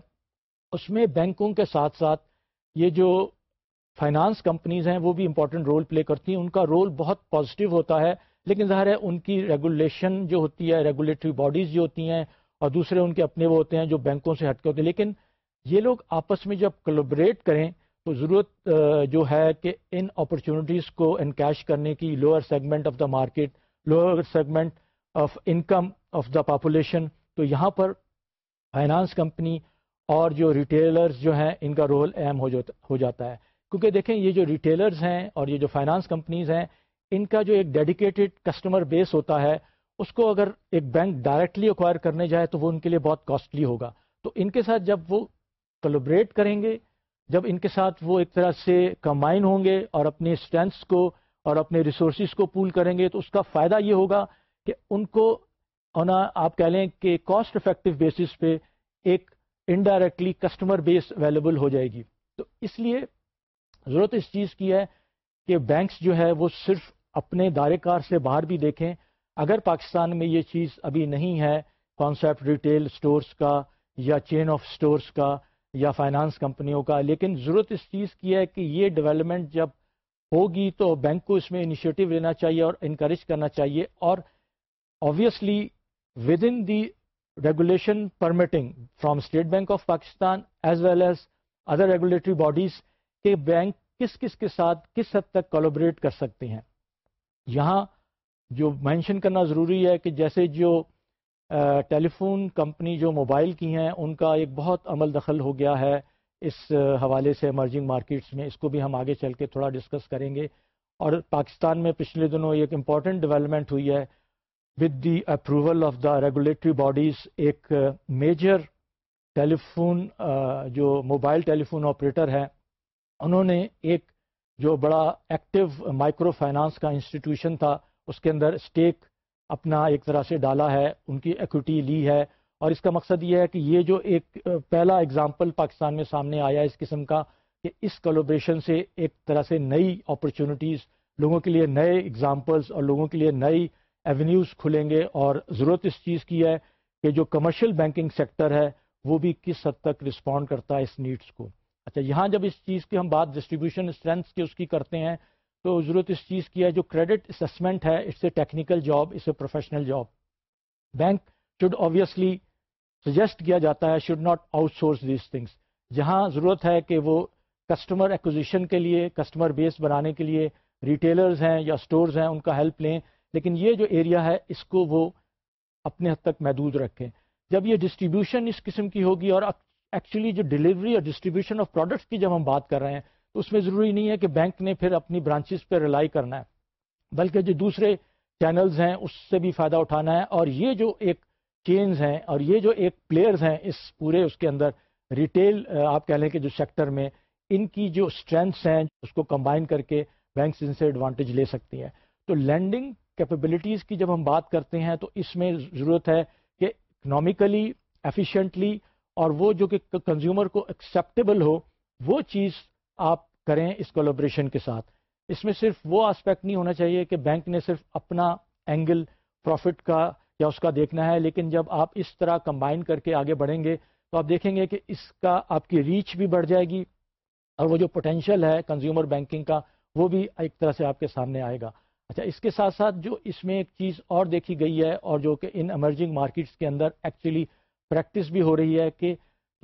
اس میں بینکوں کے ساتھ ساتھ یہ جو فائنانس کمپنیز ہیں، وہ بھی امپورٹنٹ رول پلے کرتی ہیں۔ ان کا رول بہت پازیٹیو ہوتا ہے، لیکن ظاہر ہے ان کی ریگولیشن جو ہوتی ہے ریگولیٹری باڈیز جو ہوتی ہیں اور دوسرے ان کے اپنے وہ ہوتے ہیں جو بینکوں سے ہٹ کے ہوتے ہیں۔ لیکن یہ لوگ آپس میں جب کلوبریٹ کریں تو ضرورت جو ہے کہ ان اپرچونیٹیز کو انکیش کرنے کی lower segment of the market lower segment of income of the population تو یہاں پر فائنانس کمپنی اور جو ریٹیلرز جو ہیں، ان کا رول اہم ہو جاتا ہے۔ کیونکہ دیکھیں، یہ جو ریٹیلرز ہیں اور یہ جو فائنانس کمپنیز ہیں، ان کا جو ایک ڈیڈیکیٹڈ کسٹمر بیس ہوتا ہے، اس کو اگر ایک بینک ڈائریکٹلی اکوائر کرنے جائے، تو وہ ان کے لیے بہت کاسٹلی ہوگا۔ تو ان کے ساتھ جب وہ کلوبریٹ کریں گے جب ان کے ساتھ وہ ایک طرح سے کمبائن ہوں گے اور اپنے اسٹرینتھس کو اور اپنے ریسورسز کو پول کریں گے، تو اس کا فائدہ یہ ہوگا کہ ان کو آپ کہہ لیں کہ کاسٹ افیکٹو بیسس پہ ایک انڈائریکٹلی کسٹمر بیس اویلیبل ہو جائے گی۔ تو اس لیے ضرورت اس چیز کی ہے کہ بینکس جو ہے وہ صرف اپنے دائرے کار سے باہر بھی دیکھیں۔ اگر پاکستان میں یہ چیز ابھی نہیں ہے کانسیپٹ ریٹیل سٹورز کا یا چین آف سٹورز کا یا فائنانس کمپنیوں کا، لیکن ضرورت اس چیز کی ہے کہ یہ ڈیولپمنٹ جب ہوگی تو بینک کو اس میں انیشیٹو لینا چاہیے اور انکریج کرنا چاہیے اور obviously with in the regulation permitting from State Bank of Pakistan as well as other regulatory bodies کہ بینک کس کس کے ساتھ کس حد تک کولوبریٹ کر سکتے ہیں۔ یہاں جو مینشن کرنا ضروری ہے کہ جیسے جو ٹیلی فون کمپنی جو موبائل کی ہیں، ان کا ایک بہت عمل دخل ہو گیا ہے اس حوالے سے ایمرجنگ مارکیٹس میں۔ اس کو بھی ہم آگے چل کے تھوڑا ڈسکس کریں گے۔ اور پاکستان میں پچھلے دنوں ایک امپورٹنٹ ڈیولپمنٹ ہوئی ہے۔ With the approval of the regulatory bodies ایک میجر ٹیلی فون جو موبائل ٹیلی فون آپریٹر ہے انہوں نے ایک جو بڑا ایکٹیو مائکرو فائنانس کا انسٹیٹیوشن تھا، اس کے اندر اسٹیک اپنا ایک طرح سے ڈالا ہے، ان کی ایکوٹی لی ہے۔ اور اس کا مقصد یہ ہے کہ یہ جو ایک، پہلا اگزامپل پاکستان میں سامنے آیا اس قسم کا کہ اس کولوبریشن سے ایک طرح سے نئی اپرچونیٹیز لوگوں کے لیے نئے اگزامپلس اور لوگوں کے لیے نئی ایونیوز کھلیں گے۔ اور ضرورت اس چیز کی ہے کہ جو کمرشل بینکنگ سیکٹر ہے، وہ بھی کس حد تک رسپونڈ کرتا ہے اس نیڈس کو۔ اچھا یہاں جب اس چیز کی ہم بات ڈسٹریبیوشن اسٹرینتھ کی اس کی کرتے ہیں تو ضرورت اس چیز کی ہے جو کریڈٹ اسسمنٹ ہے it's a technical job it's a professional job bank should obviously suggest کیا جاتا ہے should not outsource these things جہاں ضرورت ہے کہ وہ کسٹمر ایکوزیشن کے لیے کسٹمر بیس بنانے کے لیے ریٹیلرز ہیں یا اسٹورز ہیں، ان کا ہیلپ لیں. لیکن یہ جو ایریا ہے، اس کو وہ اپنے حد تک محدود رکھیں. جب یہ ڈسٹریبیوشن اس قسم کی ہوگی اور ایکچولی جو ڈلیوری اور ڈسٹریبیوشن آف پروڈکٹس کی جب ہم بات کر رہے ہیں تو اس میں ضروری نہیں ہے کہ بینک نے پھر اپنی برانچز پہ ریلائی کرنا ہے، بلکہ جو دوسرے چینلز ہیں، اس سے بھی فائدہ اٹھانا ہے۔ اور یہ جو ایک چینز ہیں اور یہ جو ایک پلیئرز ہیں اس پورے اس کے اندر ریٹیل آپ کہہ لیں کہ جو سیکٹر میں ان کی جو اسٹرینتھس ہیں، اس کو کمبائن کر کے بینکس ان سے ایڈوانٹیج لے سکتی ہیں۔ تو لینڈنگ کیپیبلٹیز کی جب ہم بات کرتے ہیں، تو اس میں ضرورت ہے کہ اکنامیکلی ایفیشینٹلی اور وہ جو کہ کنزیومر کو ایکسیپٹیبل ہو، وہ چیز آپ کریں اس کولابریشن کے ساتھ۔ اس میں صرف وہ آسپیکٹ نہیں ہونا چاہیے کہ بینک نے صرف اپنا اینگل پروفٹ کا یا اس کا دیکھنا ہے، لیکن جب آپ اس طرح کمبائن کر کے آگے بڑھیں گے تو آپ دیکھیں گے کہ اس کا آپ کی ریچ بھی بڑھ جائے گی اور وہ جو پوٹینشیل ہے کنزیومر بینکنگ کا، وہ بھی ایک طرح سے آپ کے سامنے آئے گا۔ اچھا اس کے ساتھ ساتھ جو اس میں ایک چیز اور دیکھی گئی ہے اور جو کہ ان ایمرجنگ مارکیٹس کے اندر ایکچولی پریکٹس بھی ہو رہی ہے کہ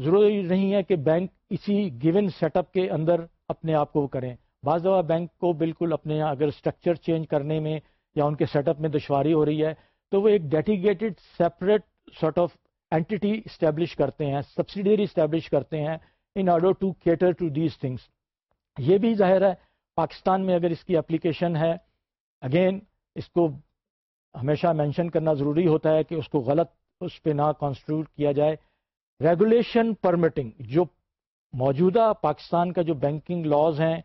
ضروری نہیں ہے کہ بینک اسی گیون سیٹ اپ کے اندر اپنے آپ کو کریں۔ بعض دفعہ بینک کو بالکل اپنے اگر اسٹرکچر چینج کرنے میں یا ان کے سیٹ اپ میں دشواری ہو رہی ہے تو وہ ایک dedicated separate sort of entity establish کرتے ہیں سبسڈیری اسٹیبلش کرتے ہیں in order to cater to these things یہ بھی ظاہر ہے، پاکستان میں اگر اس کی اپلیکیشن ہے اگین اس کو ہمیشہ مینشن کرنا ضروری ہوتا ہے کہ اس کو غلط، اس پہ نہ کانسٹیٹیوٹ کیا جائے۔ ریگولیشن پرمٹنگ، جو موجودہ پاکستان کا جو بینکنگ لاز ہیں،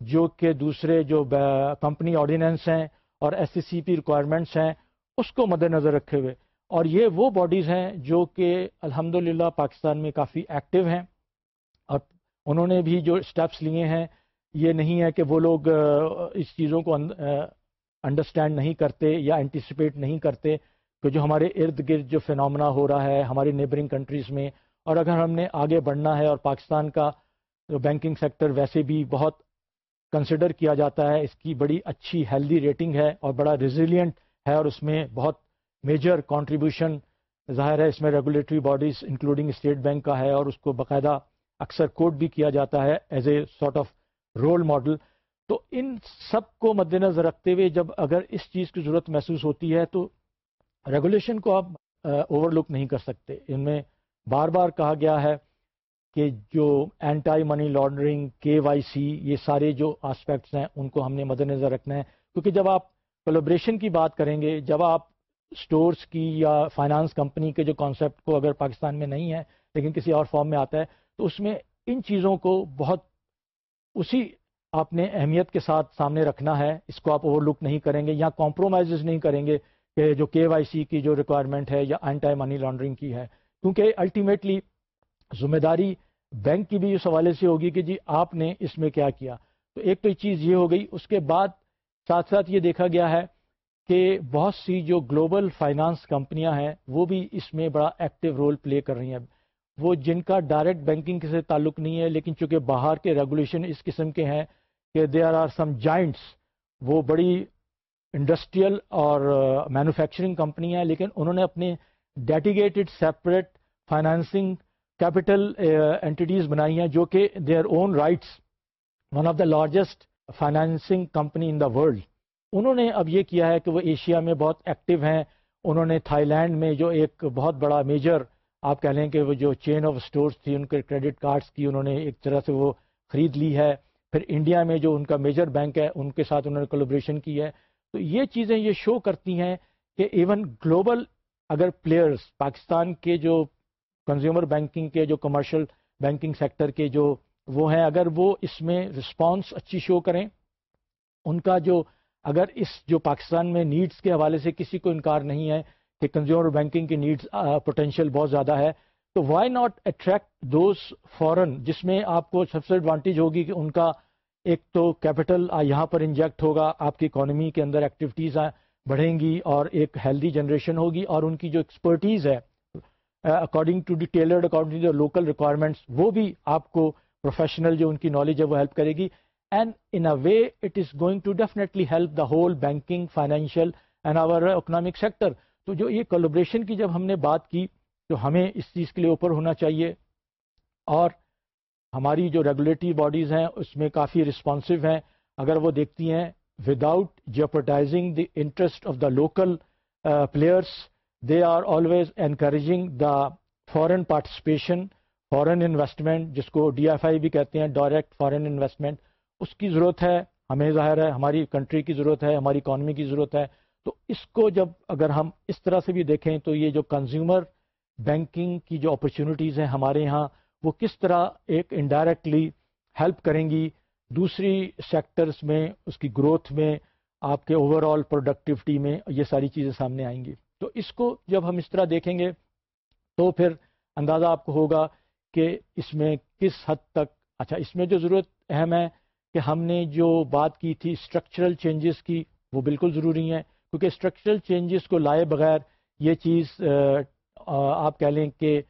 جو کہ دوسرے جو کمپنی آرڈیننس ہیں اور ایس سی سی پی ریکوائرمنٹس ہیں، اس کو مد نظر رکھے ہوئے۔ اور یہ وہ باڈیز ہیں جو کہ الحمد پاکستان میں کافی ایکٹیو ہیں۔ اور انہوں نے بھی جو اسٹیپس لیے ہیں، یہ نہیں ہے کہ وہ لوگ اس چیزوں کو انڈرسٹینڈ نہیں کرتے یا انٹیسپیٹ نہیں کرتے۔ کہ جو ہمارے ارد گرد جو فنامنا ہو رہا ہے، ہماری نیبرنگ کنٹریز میں، اور اگر ہم نے آگے بڑھنا ہے اور پاکستان کا جو بینکنگ سیکٹر ویسے بھی بہت کنسیڈر کیا جاتا ہے، اس کی بڑی اچھی ہیلدی ریٹنگ ہے اور بڑا ریزیلینٹ ہے اور اس میں بہت میجر کانٹریبیوشن ظاہر ہے۔ اس میں regulatory bodies including State Bank کا ہے اور اس کو باقاعدہ اکثر کوٹ بھی کیا جاتا ہے as a sort of role model تو ان سب کو مد نظر رکھتے ہوئے جب اگر اس چیز کی ضرورت محسوس ہوتی ہے تو ریگولیشن کو آپ اوور لک نہیں کر سکتے۔ ان میں بار بار کہا گیا ہے کہ جو anti money laundering K Y C یہ سارے جو آسپیکٹس ہیں، ان کو ہم نے مد نظر رکھنا ہے۔ کیونکہ جب آپ کولوبریشن کی بات کریں گے، جب آپ سٹورز کی یا فائنانس کمپنی کے جو کانسیپٹ کو اگر پاکستان میں نہیں ہے، لیکن کسی اور فارم میں آتا ہے، تو اس میں ان چیزوں کو بہت، اسی آپ نے اہمیت کے ساتھ سامنے رکھنا ہے۔ اس کو آپ اوور لک نہیں کریں گے یا کمپرومائز نہیں کریں گے۔ کہ جو کے وائی سی کی جو ریکوائرمنٹ ہے یا اینٹائی منی لانڈرنگ کی ہے، کیونکہ الٹیمیٹلی ذمہ داری بینک کی بھی اس حوالے سے ہوگی کہ جی آپ نے اس میں کیا کیا۔ تو ایک تو چیز یہ ہو گئی، اس کے بعد ساتھ ساتھ یہ دیکھا گیا ہے کہ بہت سی جو گلوبل فائنانس کمپنیاں ہیں، وہ بھی اس میں بڑا ایکٹیو رول پلے کر رہی ہیں۔ وہ جن کا ڈائریکٹ بینکنگ سے تعلق نہیں ہے، لیکن چونکہ باہر کے ریگولیشن اس قسم کے ہیں کہ they are are some giants وہ بڑی انڈسٹریل اور مینوفیکچرنگ کمپنی ہیں، لیکن انہوں نے اپنے dedicated separate financing capital entities بنائی ہیں، جو کہ their own rights one of the largest financing company in the world انہوں نے اب یہ کیا ہے کہ وہ ایشیا میں بہت ایکٹیو ہیں۔ انہوں نے تھائی لینڈ میں جو ایک بہت بڑا میجر آپ کہہ لیں کہ وہ جو چین آف اسٹورس تھی، ان کے کریڈٹ کارڈز کی انہوں نے ایک طرح سے وہ خرید لی ہے۔ پھر انڈیا میں جو ان کا میجر بینک ہے، ان کے ساتھ انہوں نے کولوبریشن کی ہے۔ تو یہ چیزیں یہ شو کرتی ہیں کہ ایون گلوبل اگر پلیئرز پاکستان کے جو کنزیومر بینکنگ کے، جو کمرشل بینکنگ سیکٹر کے جو وہ ہیں، اگر وہ اس میں رسپانس اچھی شو کریں، ان کا جو اگر اس جو پاکستان میں نیڈز کے حوالے سے کسی کو انکار نہیں ہے کہ کنزیومر بینکنگ کی نیڈز پوٹینشیل بہت زیادہ ہے، تو why not attract those foreign جس میں آپ کو سب سے ایڈوانٹیج ہوگی کہ ان کا ایک تو کیپٹل یہاں پر انجیکٹ ہوگا، آپ کی اکانومی کے اندر ایکٹیویٹیز بڑھیں گی اور ایک ہیلدی جنریشن ہوگی اور ان کی جو ایکسپرٹیز ہے according to the tailored according to local requirements وہ بھی آپ کو پروفیشنل جو ان کی نالج ہے، وہ ہیلپ کرے گی۔ And in a way it is going to definitely help the whole banking financial and our economic sector تو جو یہ کولوبریشن کی جب ہم نے بات کی، تو ہمیں اس چیز کے لیے اوپر ہونا چاہیے۔ اور ہماری جو ریگولیٹری باڈیز ہیں، اس میں کافی رسپانسو ہیں۔ اگر وہ دیکھتی ہیں without jeopardizing the interest of the local players they are always encouraging the foreign participation foreign investment جس کو ڈی ایف آئی بھی کہتے ہیں ڈائریکٹ فارن انویسٹمنٹ اس کی ضرورت ہے، ہمیں ظاہر ہے، ہماری کنٹری کی ضرورت ہے، ہماری اکانومی کی ضرورت ہے۔ تو اس کو جب اگر ہم اس طرح سے بھی دیکھیں، تو یہ جو کنزیومر بینکنگ کی جو اپرچونیٹیز ہیں ہمارے یہاں وہ کس طرح ایک انڈائریکٹلی ہیلپ کریں گی، دوسری سیکٹرز میں، اس کی گروتھ میں، آپ کے اوور آل پروڈکٹیوٹی میں یہ ساری چیزیں سامنے آئیں گی۔ تو اس کو جب ہم اس طرح دیکھیں گے تو پھر اندازہ آپ کو ہوگا کہ اس میں کس حد تک اچھا اس میں جو ضرورت اہم ہے کہ ہم نے جو بات کی تھی اسٹرکچرل چینجز کی، وہ بالکل ضروری ہیں۔ کیونکہ اسٹرکچرل چینجز کو لائے بغیر یہ چیز آپ کہہ لیں کہ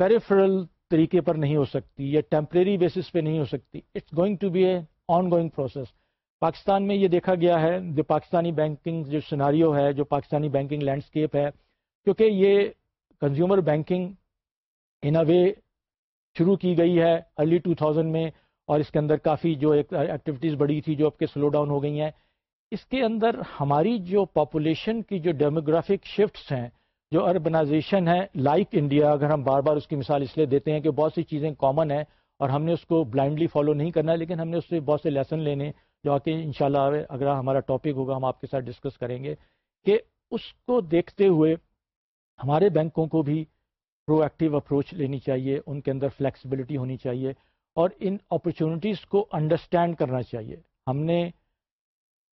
پیریفرل طریقے پر نہیں ہو سکتی یا ٹیمپریری بیسس پہ نہیں ہو سکتی۔ It's going to be a ongoing process Pakistan میں یہ دیکھا گیا ہے جو پاکستانی بینکنگ جو سناریو ہے، جو پاکستانی بینکنگ لینڈسکیپ ہے، کیونکہ یہ کنزیومر بینکنگ ان اے وے شروع کی گئی ہے ارلی ٹو تھاؤزینڈ میں، اور اس کے اندر کافی جو ایکٹیویٹیز بڑی تھی جو اب کے سلو ڈاؤن ہو گئی ہیں۔ اس کے اندر ہماری جو پاپولیشن کی جو ڈیموگرافک شفٹس ہیں جو اربنائزیشن ہے لائک انڈیا اگر ہم بار بار اس کی مثال اس لیے دیتے ہیں کہ بہت سی چیزیں کامن ہیں اور ہم نے اس کو بلائنڈلی فالو نہیں کرنا ہے لیکن ہم نے اس سے بہت سے لیسن لینے جو آ کے ان شاء اللہ اگر ہمارا ٹاپک ہوگا، ہم آپ کے ساتھ ڈسکس کریں گے کہ اس کو دیکھتے ہوئے ہمارے بینکوں کو بھی پرو ایکٹیو اپروچ لینی چاہیے، ان کے اندر فلیکسیبلٹی ہونی چاہیے اور ان اپرچونیٹیز کو انڈرسٹینڈ کرنا چاہیے۔ ہم نے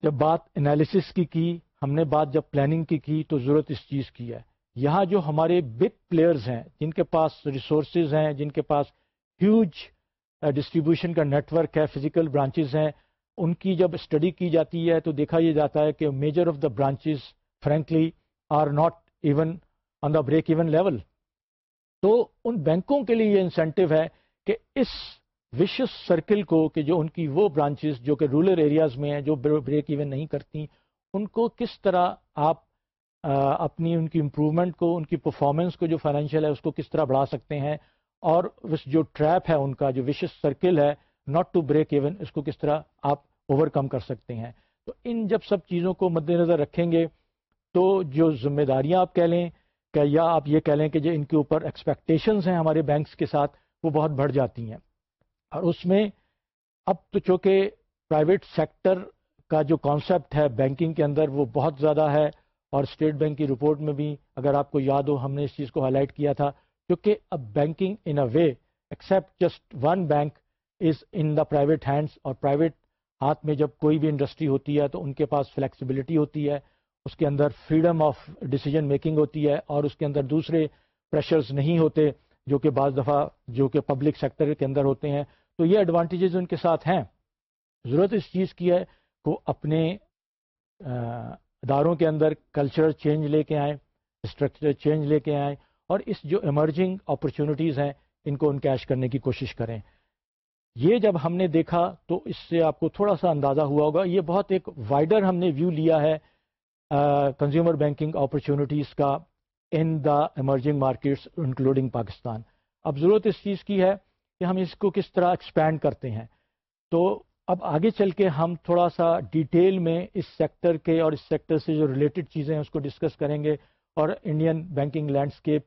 جب بات انالیسس کی کی، ہم نے بات جب پلاننگ کی کی تو ضرورت اس چیز کی ہے۔ یہاں جو ہمارے بگ پلیئرز ہیں، جن کے پاس ریسورسز ہیں، جن کے پاس ہیوج ڈسٹریبیوشن uh, کا نیٹ ورک ہے فزیکل برانچز ہیں، ان کی جب اسٹڈی کی جاتی ہے تو دیکھا یہ جاتا ہے کہ major of the branches frankly are not even on the break even level تو ان بینکوں کے لیے یہ انسینٹو ہے کہ اس وشس سرکل کو کہ جو ان کی وہ برانچز جو کہ رورل ایریاز میں ہیں، جو بریک ایون نہیں کرتی، ان کو کس طرح آپ اپنی ان کی امپروومنٹ کو، ان کی پرفارمنس کو جو فائنینشیل ہے، اس کو کس طرح بڑھا سکتے ہیں اور اس جو ٹریپ ہے ان کا، جو وشس سرکل ہے ناٹ ٹو بریک ایون اس کو کس طرح آپ اوور کم کر سکتے ہیں۔ تو ان جب سب چیزوں کو مد نظر رکھیں گے تو جو ذمہ داریاں آپ کہہ لیں، کہ یا آپ یہ کہہ لیں کہ جو ان کے اوپر ایکسپیکٹیشنز ہیں ہمارے بینکس کے ساتھ، وہ بہت بڑھ جاتی ہیں۔ اور اس میں اب تو چونکہ پرائیویٹ سیکٹر کا جو کانسیپٹ ہے بینکنگ کے اندر وہ بہت زیادہ ہے۔ اور اسٹیٹ بینک کی رپورٹ میں بھی اگر آپ کو یاد ہو، ہم نے اس چیز کو ہائی لائٹ کیا تھا، کیونکہ اب banking in a way except just one bank is in the private hands اور پرائیویٹ ہاتھ میں جب کوئی بھی انڈسٹری ہوتی ہے تو ان کے پاس فلیکسیبلٹی ہوتی ہے، اس کے اندر فریڈم آف ڈیسیجن میکنگ ہوتی ہے اور اس کے اندر دوسرے پریشرز نہیں ہوتے جو کہ بعض دفعہ جو کہ پبلک سیکٹر کے اندر ہوتے ہیں۔ تو یہ ایڈوانٹیجز ان کے ساتھ ہیں۔ ضرورت اس چیز کی ہے کو اپنے اداروں کے اندر کلچرل چینج لے کے آئیں اسٹرکچر چینج لے کے آئیں اور اس جو ایمرجنگ اپرچونیٹیز ہیں، ان کو انکیش کرنے کی کوشش کریں۔ یہ جب ہم نے دیکھا تو اس سے آپ کو تھوڑا سا اندازہ ہوا ہوگا۔ یہ بہت ایک وائڈر ہم نے ویو لیا ہے کنزیومر بینکنگ اپرچونیٹیز کا in the emerging markets including Pakistan اب ضرورت اس چیز کی ہے کہ ہم اس کو کس طرح ایکسپینڈ کرتے ہیں۔ تو اب آگے چل کے ہم تھوڑا سا ڈیٹیل میں اس سیکٹر کے اور اس سیکٹر سے جو ریلیٹڈ چیزیں ہیں اس کو ڈسکس کریں گے اور Indian banking landscape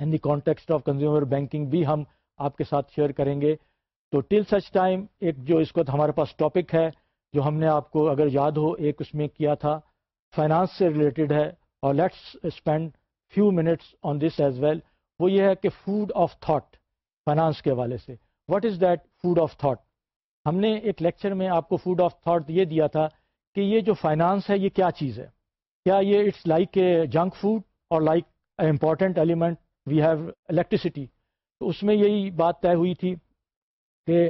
in the context of consumer banking بھی ہم آپ کے ساتھ شیئر کریں گے۔ تو ٹل سچ ٹائم ایک جو اس وقت ہمارے پاس ٹاپک ہے جو ہم نے آپ کو اگر یاد ہو ایک اس میں کیا تھا فائنانس سے ریلیٹڈ ہے اور let's spend few minutes on this as well وہ یہ ہے کہ فوڈ آف تھاٹ فائنانس کے حوالے سے۔ What is that food of thought ہم نے ایک لیکچر میں آپ کو فوڈ آف تھاٹ یہ دیا تھا کہ یہ جو فائنانس ہے، یہ کیا چیز ہے؟ کیا یہ it's like a junk food اور like a important element we have electricity تو اس میں یہی بات طے ہوئی تھی کہ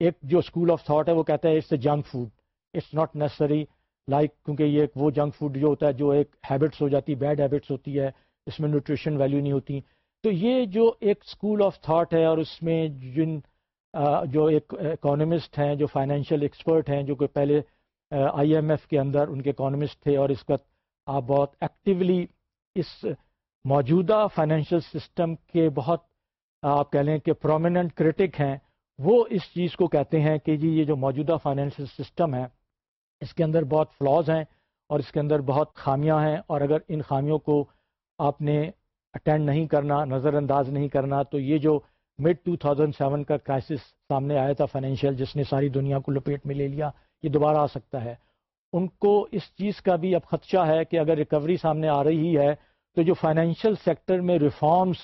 ایک جو اسکول آف تھاٹ ہے، وہ کہتا ہے it's a junk food it's not necessary like کیونکہ یہ ایک وہ جنک فوڈ جو ہوتا ہے، جو ایک ہیبٹس ہو جاتی بیڈ ہیبٹس ہوتی ہے، اس میں نیوٹریشن ویلیو نہیں ہوتی۔ تو یہ جو ایک اسکول آف تھاٹ ہے اور اس میں جن جو ایک اکانومسٹ ہیں، جو فائنینشیل ایکسپرٹ ہیں، جو کہ پہلے آئی ایم ایف کے اندر ان کے اکانومسٹ تھے اور اس وقت آپ بہت ایکٹیولی اس موجودہ فائنینشیل سسٹم کے بہت آپ کہہ لیں کہ پرومیننٹ کرٹک ہیں، وہ اس چیز کو کہتے ہیں کہ جی یہ جو موجودہ فائنینشیل سسٹم ہے، اس کے اندر بہت فلاز ہیں اور اس کے اندر بہت خامیاں ہیں اور اگر ان خامیوں کو آپ نے اٹینڈ نہیں کرنا نظر انداز نہیں کرنا، تو یہ جو مڈ ٹو تھاؤزینڈ سیون کا کرائسس سامنے آیا تھا فائنینشیل، جس نے ساری دنیا کو لپیٹ میں لے لیا، یہ دوبارہ آ سکتا ہے۔ ان کو اس چیز کا بھی اب خدشہ ہے کہ اگر ریکوری سامنے آ رہی ہے، تو جو فائنینشیل سیکٹر میں reforms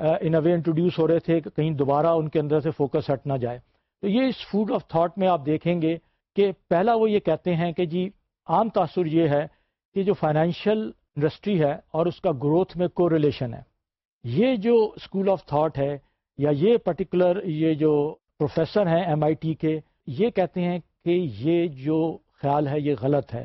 in a way introduce ہو رہے تھے کہ کہیں دوبارہ ان کے اندر سے فوکس ہٹ نہ جائے۔ تو یہ اس فوڈ آف تھاٹ میں آپ دیکھیں گے کہ پہلا وہ یہ کہتے ہیں کہ جی عام تاثر یہ ہے کہ جو فائنینشیل انڈسٹری ہے اور اس کا گروتھ میں کو ریلیشن ہے۔ یہ جو اسکول آف تھاٹ ہے یا یہ پرٹیکولر یہ جو پروفیسر ہیں ایم آئی ٹی کے، یہ کہتے ہیں کہ یہ جو خیال ہے یہ غلط ہے۔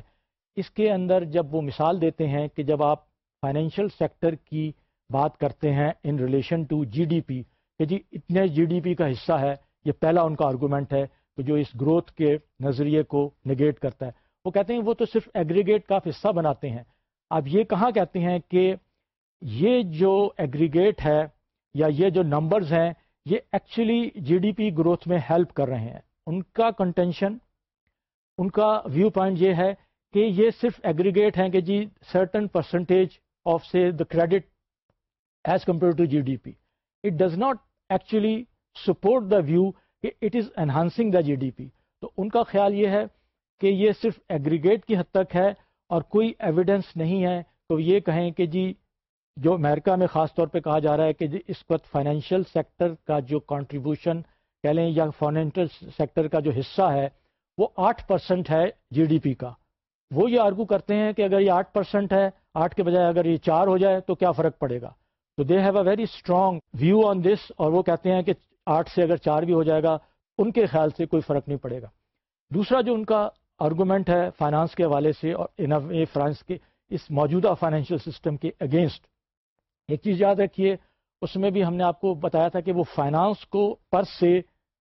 اس کے اندر جب وہ مثال دیتے ہیں کہ جب آپ فائنینشیل سیکٹر کی بات کرتے ہیں in relation to G D P کہ جی اتنے جی ڈی پی کا حصہ ہے، یہ پہلا ان کا آرگومنٹ ہے کہ جو اس گروتھ کے نظریے کو نگیٹ کرتا ہے۔ وہ کہتے ہیں وہ تو صرف ایگریگیٹ کا حصہ بناتے ہیں۔ اب یہ کہاں کہتے ہیں کہ یہ جو ایگریگیٹ ہے یا یہ جو نمبرز ہیں، یہ actually G D P growth میں ہیلپ کر رہے ہیں۔ ان کا کنٹینشن ان کا ویو پوائنٹ یہ ہے کہ یہ صرف ایگریگیٹ ہیں کہ جی سرٹن پرسنٹیج آف سے the credit as compare to G D P it does not actually support the view کہ it is enhancing the G D P تو ان کا خیال یہ ہے کہ یہ صرف ایگریگیٹ کی حد تک ہے اور کوئی ایویڈنس نہیں ہے تو یہ کہیں کہ جی جو امریکہ میں خاص طور پہ کہا جا رہا ہے کہ جی، اس وقت فائنینشیل سیکٹر کا جو کانٹریبیوشن کہہ لیں یا فائنینشیل سیکٹر کا جو حصہ ہے، وہ آٹھ پرسنٹ ہے جی ڈی پی کا۔ وہ یہ آرگو کرتے ہیں کہ اگر یہ آٹھ پرسنٹ ہے، آٹھ کے بجائے اگر یہ چار ہو جائے تو کیا فرق پڑے گا؟ تو they have a very strong view on this اور وہ کہتے ہیں کہ آٹھ سے اگر چار بھی ہو جائے گا، ان کے خیال سے کوئی فرق نہیں پڑے گا۔ دوسرا جو ان کا آرگومنٹ ہے فائنانس کے حوالے سے اور ان فرانس کے اس موجودہ فائنینشیل سسٹم کے اگینسٹ ایک چیز یاد رکھیے، اس میں بھی ہم نے آپ کو بتایا تھا کہ وہ فائنانس کو پر سے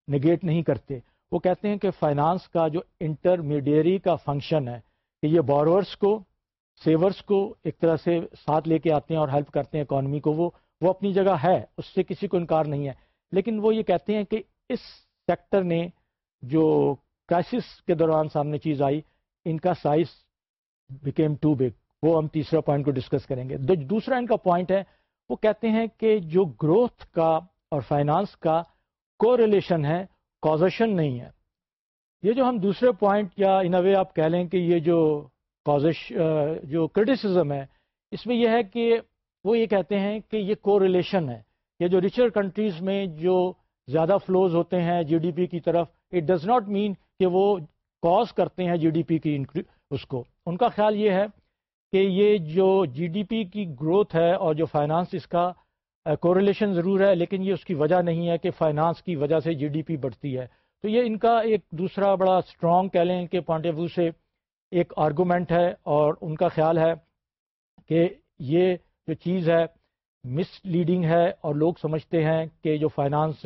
نگیٹ نہیں کرتے۔ وہ کہتے ہیں کہ فائنانس کا جو انٹرمیڈیری کا فنکشن ہے کہ یہ بورورس کو سیورس کو ایک طرح سے ساتھ لے کے آتے ہیں اور ہیلپ کرتے ہیں اکانومی کو، وہ وہ اپنی جگہ ہے، اس سے کسی کو انکار نہیں ہے۔ لیکن وہ یہ کہتے ہیں کہ اس سیکٹر نے جو کرائسس کے دوران سامنے چیز آئی، ان کا سائز بیکیم ٹو بگ وہ ہم تیسرا پوائنٹ کو ڈسکس کریں گے۔ دوسرا ان کا پوائنٹ ہے وہ کہتے ہیں کہ جو گروتھ کا اور فائنانس کا کو ریلیشن ہے کازیشن نہیں ہے۔ یہ جو ہم دوسرے پوائنٹ یا ان وے آپ کہہ لیں کہ یہ جو کازش جو کرٹیسزم ہے، اس میں یہ ہے کہ وہ یہ کہتے ہیں کہ یہ کو ریلیشن ہے۔ یہ جو ریچر کنٹریز میں جو زیادہ فلوز ہوتے ہیں جی ڈی پی کی طرف اٹ ڈز ناٹ مین کہ وہ کاز کرتے ہیں جی ڈی پی کی اس کو۔ ان کا خیال یہ ہے کہ یہ جو جی ڈی پی کی گروتھ ہے اور جو فائنانس اس کا کوریلیشن ضرور ہے، لیکن یہ اس کی وجہ نہیں ہے کہ فائنانس کی وجہ سے جی ڈی پی بڑھتی ہے۔ تو یہ ان کا ایک دوسرا بڑا اسٹرانگ کہہ لیں کہ پوائنٹ آف ویو سے ایک آرگومنٹ ہے اور ان کا خیال ہے کہ یہ جو چیز ہے مس لیڈنگ ہے اور لوگ سمجھتے ہیں کہ جو فائنانس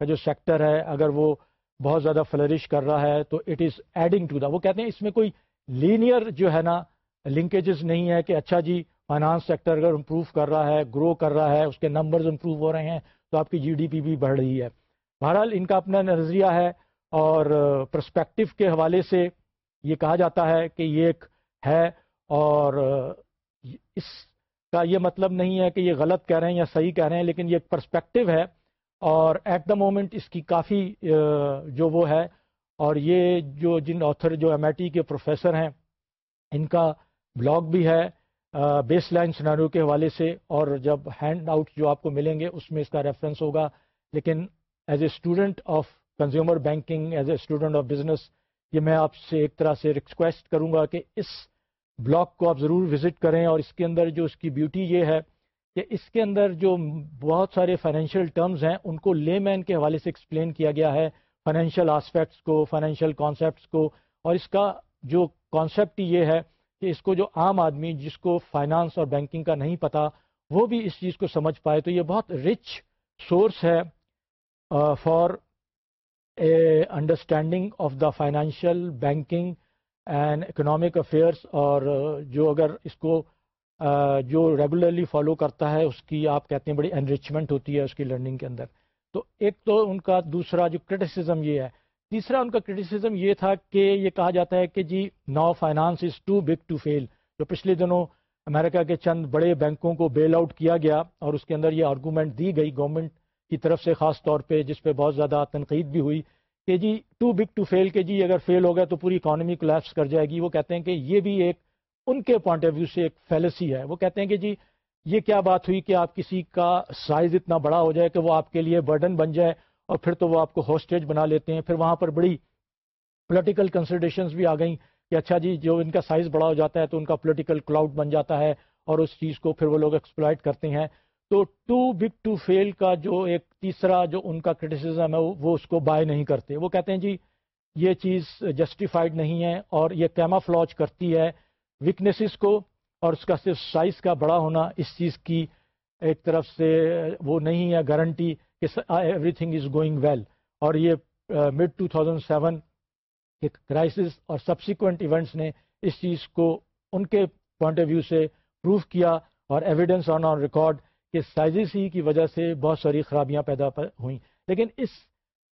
کا جو سیکٹر ہے، اگر وہ بہت زیادہ فلرش کر رہا ہے تو it is adding to the وہ کہتے ہیں اس میں کوئی لینئر جو ہے نا لنکیجز نہیں ہے کہ اچھا جی فائنانس سیکٹر اگر امپروو کر رہا ہے گرو کر رہا ہے، اس کے نمبرز امپروو ہو رہے ہیں، تو آپ کی جی ڈی پی بھی بڑھ رہی ہے۔ بہرحال ان کا اپنا نظریہ ہے اور پرسپیکٹو کے حوالے سے یہ کہا جاتا ہے کہ یہ ایک ہے اور اس کا یہ مطلب نہیں ہے کہ یہ غلط کہہ رہے ہیں یا صحیح کہہ رہے ہیں، لیکن یہ ایک پرسپیکٹو ہے اور ایٹ دا مومنٹ اس کی کافی جو وہ ہے اور یہ جو جن آتھر جو ایم آئی ٹی کے پروفیسر ہیں، ان کا بلاگ بھی ہے بیس لائن سنارو کے حوالے سے، اور جب ہینڈ آؤٹ جو آپ کو ملیں گے، اس میں اس کا ریفرنس ہوگا۔ لیکن as a student of consumer banking, as a student of business, یہ میں آپ سے ایک طرح سے ریکویسٹ کروں گا کہ اس بلاگ کو آپ ضرور وزٹ کریں، اور اس کے اندر جو اس کی بیوٹی یہ ہے کہ اس کے اندر جو بہت سارے فائنینشیل ٹرمز ہیں، ان کو لے مین کے حوالے سے ایکسپلین کیا گیا ہے۔ فائنینشیل آسپیکٹس کو فائنینشیل کانسیپٹس کو، اور اس کا جو کانسیپٹ یہ ہے کہ اس کو جو عام آدمی جس کو فائنانس اور بینکنگ کا نہیں پتا، وہ بھی اس چیز کو سمجھ پائے۔ تو یہ بہت رچ سورس ہے for a understanding of the financial banking and economic affairs اور جو اگر اس کو جو ریگولرلی فالو کرتا ہے، اس کی آپ کہتے ہیں بڑی انریچمنٹ ہوتی ہے اس کی لرننگ کے اندر۔ تو ایک تو ان کا دوسرا جو کرٹیسزم یہ ہے تیسرا ان کا کرٹیسزم یہ تھا کہ یہ کہا جاتا ہے کہ جی no finance is too big to fail جو پچھلے دنوں امریکہ کے چند بڑے بینکوں کو بیل آؤٹ کیا گیا اور اس کے اندر یہ آرگومنٹ دی گئی گورنمنٹ کی طرف سے، خاص طور پہ جس پہ بہت زیادہ تنقید بھی ہوئی کہ جی ٹو بگ ٹو فیل کہ جی اگر فیل ہو گیا تو پوری اکانومی کولیپس کر جائے گی۔ وہ کہتے ہیں کہ یہ بھی ایک ان کے پوائنٹ آف ویو سے ایک فیلسی ہے۔ وہ کہتے ہیں کہ جی یہ کیا بات ہوئی کہ آپ کسی کا سائز اتنا بڑا ہو جائے کہ وہ آپ کے لیے برڈن بن جائے۔ اور پھر تو وہ آپ کو ہاسٹیج بنا لیتے ہیں، پھر وہاں پر بڑی پولیٹیکل کنسیڈریشنز بھی آ گئیں کہ اچھا جی جو ان کا سائز بڑا ہو جاتا ہے تو ان کا پولیٹیکل کلاؤڈ بن جاتا ہے اور اس چیز کو پھر وہ لوگ ایکسپلائٹ کرتے ہیں۔ تو ٹو بگ ٹو فیل کا جو ایک تیسرا جو ان کا کرٹیسزم ہے، وہ اس کو بائی نہیں کرتے۔ وہ کہتے ہیں جی یہ چیز جسٹیفائڈ نہیں ہے اور یہ کیما فلاج کرتی ہے ویکنیسز کو اور اس کا صرف سائز کا بڑا ہونا اس چیز کی ایک طرف سے وہ نہیں ہے گارنٹی کہ everything is going well اور یہ mid two thousand seven crisis اور سبسیکوینٹ ایونٹس نے اس چیز کو ان کے پوائنٹ آف ویو سے پروف کیا اور ایویڈنس آن آن ریکارڈ کہ سائزز ہی کی وجہ سے بہت ساری خرابیاں پیدا ہوئیں۔ لیکن اس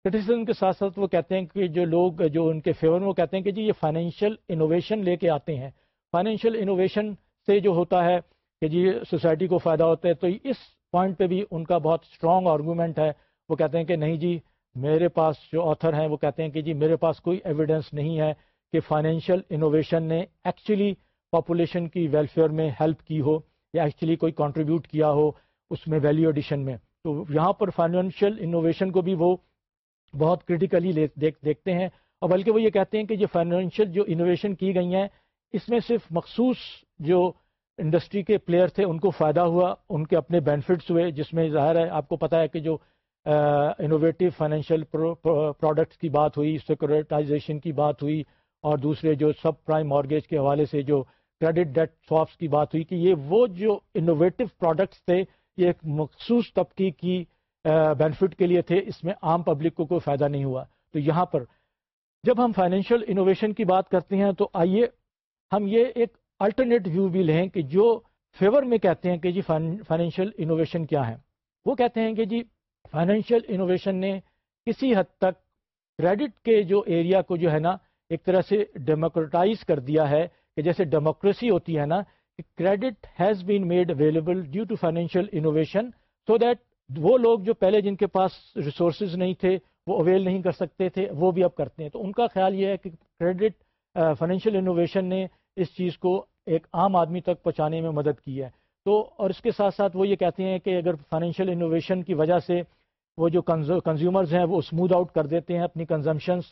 کرٹیسزم کے ساتھ ساتھ وہ کہتے ہیں کہ جو لوگ، جو ان کے فیور میں وہ کہتے ہیں کہ جی یہ فائنینشیل انوویشن لے کے آتے ہیں۔ فائنینشیل انوویشن سے جو ہوتا ہے کہ جی سوسائٹی کو فائدہ ہوتا ہے، تو اس پوائنٹ پہ بھی ان کا بہت اسٹرانگ آرگومنٹ ہے۔ وہ کہتے ہیں کہ نہیں جی میرے پاس جو آتھر ہیں، وہ کہتے ہیں کہ جی میرے پاس کوئی ایویڈنس نہیں ہے کہ فائنینشیل انوویشن نے ایکچولی پاپولیشن کی ویلفیئر میں ہیلپ کی ہو یا ایکچولی کوئی کنٹریبیوٹ کیا ہو اس میں ویلیو ایڈیشن میں۔ تو یہاں پر فائنینشیل انوویشن کو بھی وہ بہت کرٹیکلی دیکھتے ہیں۔ اور بلکہ وہ یہ کہتے ہیں کہ جو فائنینشیل جو انوویشن کی گئی ہیں، اس میں صرف مخصوص جو انڈسٹری کے پلیئر تھے، ان کو فائدہ ہوا، ان کے اپنے بینیفٹس ہوئے، جس میں ظاہر ہے، آپ کو پتہ ہے کہ جو انوویٹو فائنینشیل پروڈکٹس کی بات ہوئی سیکورٹائزیشن کی بات ہوئی، اور دوسرے جو سب پرائم مارگیج کے حوالے سے جو کریڈٹ ڈیٹ سواپس کی بات ہوئی، کہ یہ وہ جو انوویٹو پروڈکٹس تھے، یہ ایک مخصوص طبقے کی بینیفٹ کے لیے تھے، اس میں عام پبلک کو کوئی فائدہ نہیں ہوا۔ تو یہاں پر جب ہم فائنینشیل انوویشن کی بات کرتے ہیں، تو آئیے ہم یہ ایک الٹرنیٹ ویو بھی لیں کہ جو فیور میں کہتے ہیں کہ جی فائنینشیل انوویشن کیا ہے۔ وہ کہتے ہیں کہ جی فائنینشیل انوویشن نے کسی حد تک کریڈٹ کے جو ایریا کو جو ہے نا ایک طرح سے ڈیموکریٹائز کر دیا ہے کہ جیسے ڈیموکریسی ہوتی ہے نا، کہ credit has been made available due to financial innovation so that وہ لوگ جو پہلے جن کے پاس ریسورسز نہیں تھے، وہ اویل نہیں کر سکتے تھے، وہ بھی اب کرتے ہیں۔ تو ان کا خیال یہ ہے کہ کریڈٹ فائنینشیل انوویشن نے اس چیز کو ایک عام آدمی تک پہنچانے میں مدد کی ہے۔ تو اور اس کے ساتھ ساتھ وہ یہ کہتے ہیں کہ اگر فائنینشیل انوویشن کی وجہ سے وہ جو کنزیومرز ہیں وہ اسموتھ آؤٹ کر دیتے ہیں اپنی کنزمپشنس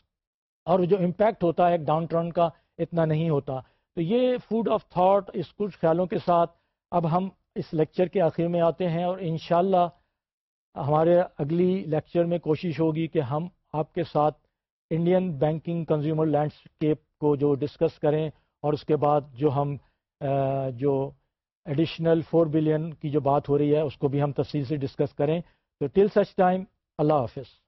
اور جو امپیکٹ ہوتا ہے ایک ڈاؤن ٹرن کا اتنا نہیں ہوتا۔ تو یہ فوڈ آف تھاٹ اس کچھ خیالوں کے ساتھ اب ہم اس لیکچر کے آخر میں آتے ہیں اور انشاءاللہ ہمارے اگلی لیکچر میں کوشش ہوگی کہ ہم آپ کے ساتھ انڈین بینکنگ کنزیومر لینڈسکیپ کو جو ڈسکس کریں اور اس کے بعد جو ہم جو ایڈیشنل فور بلین کی جو بات ہو رہی ہے، اس کو بھی ہم تفصیل سے ڈسکس کریں۔ تو ٹل سچ ٹائم اللہ حافظ۔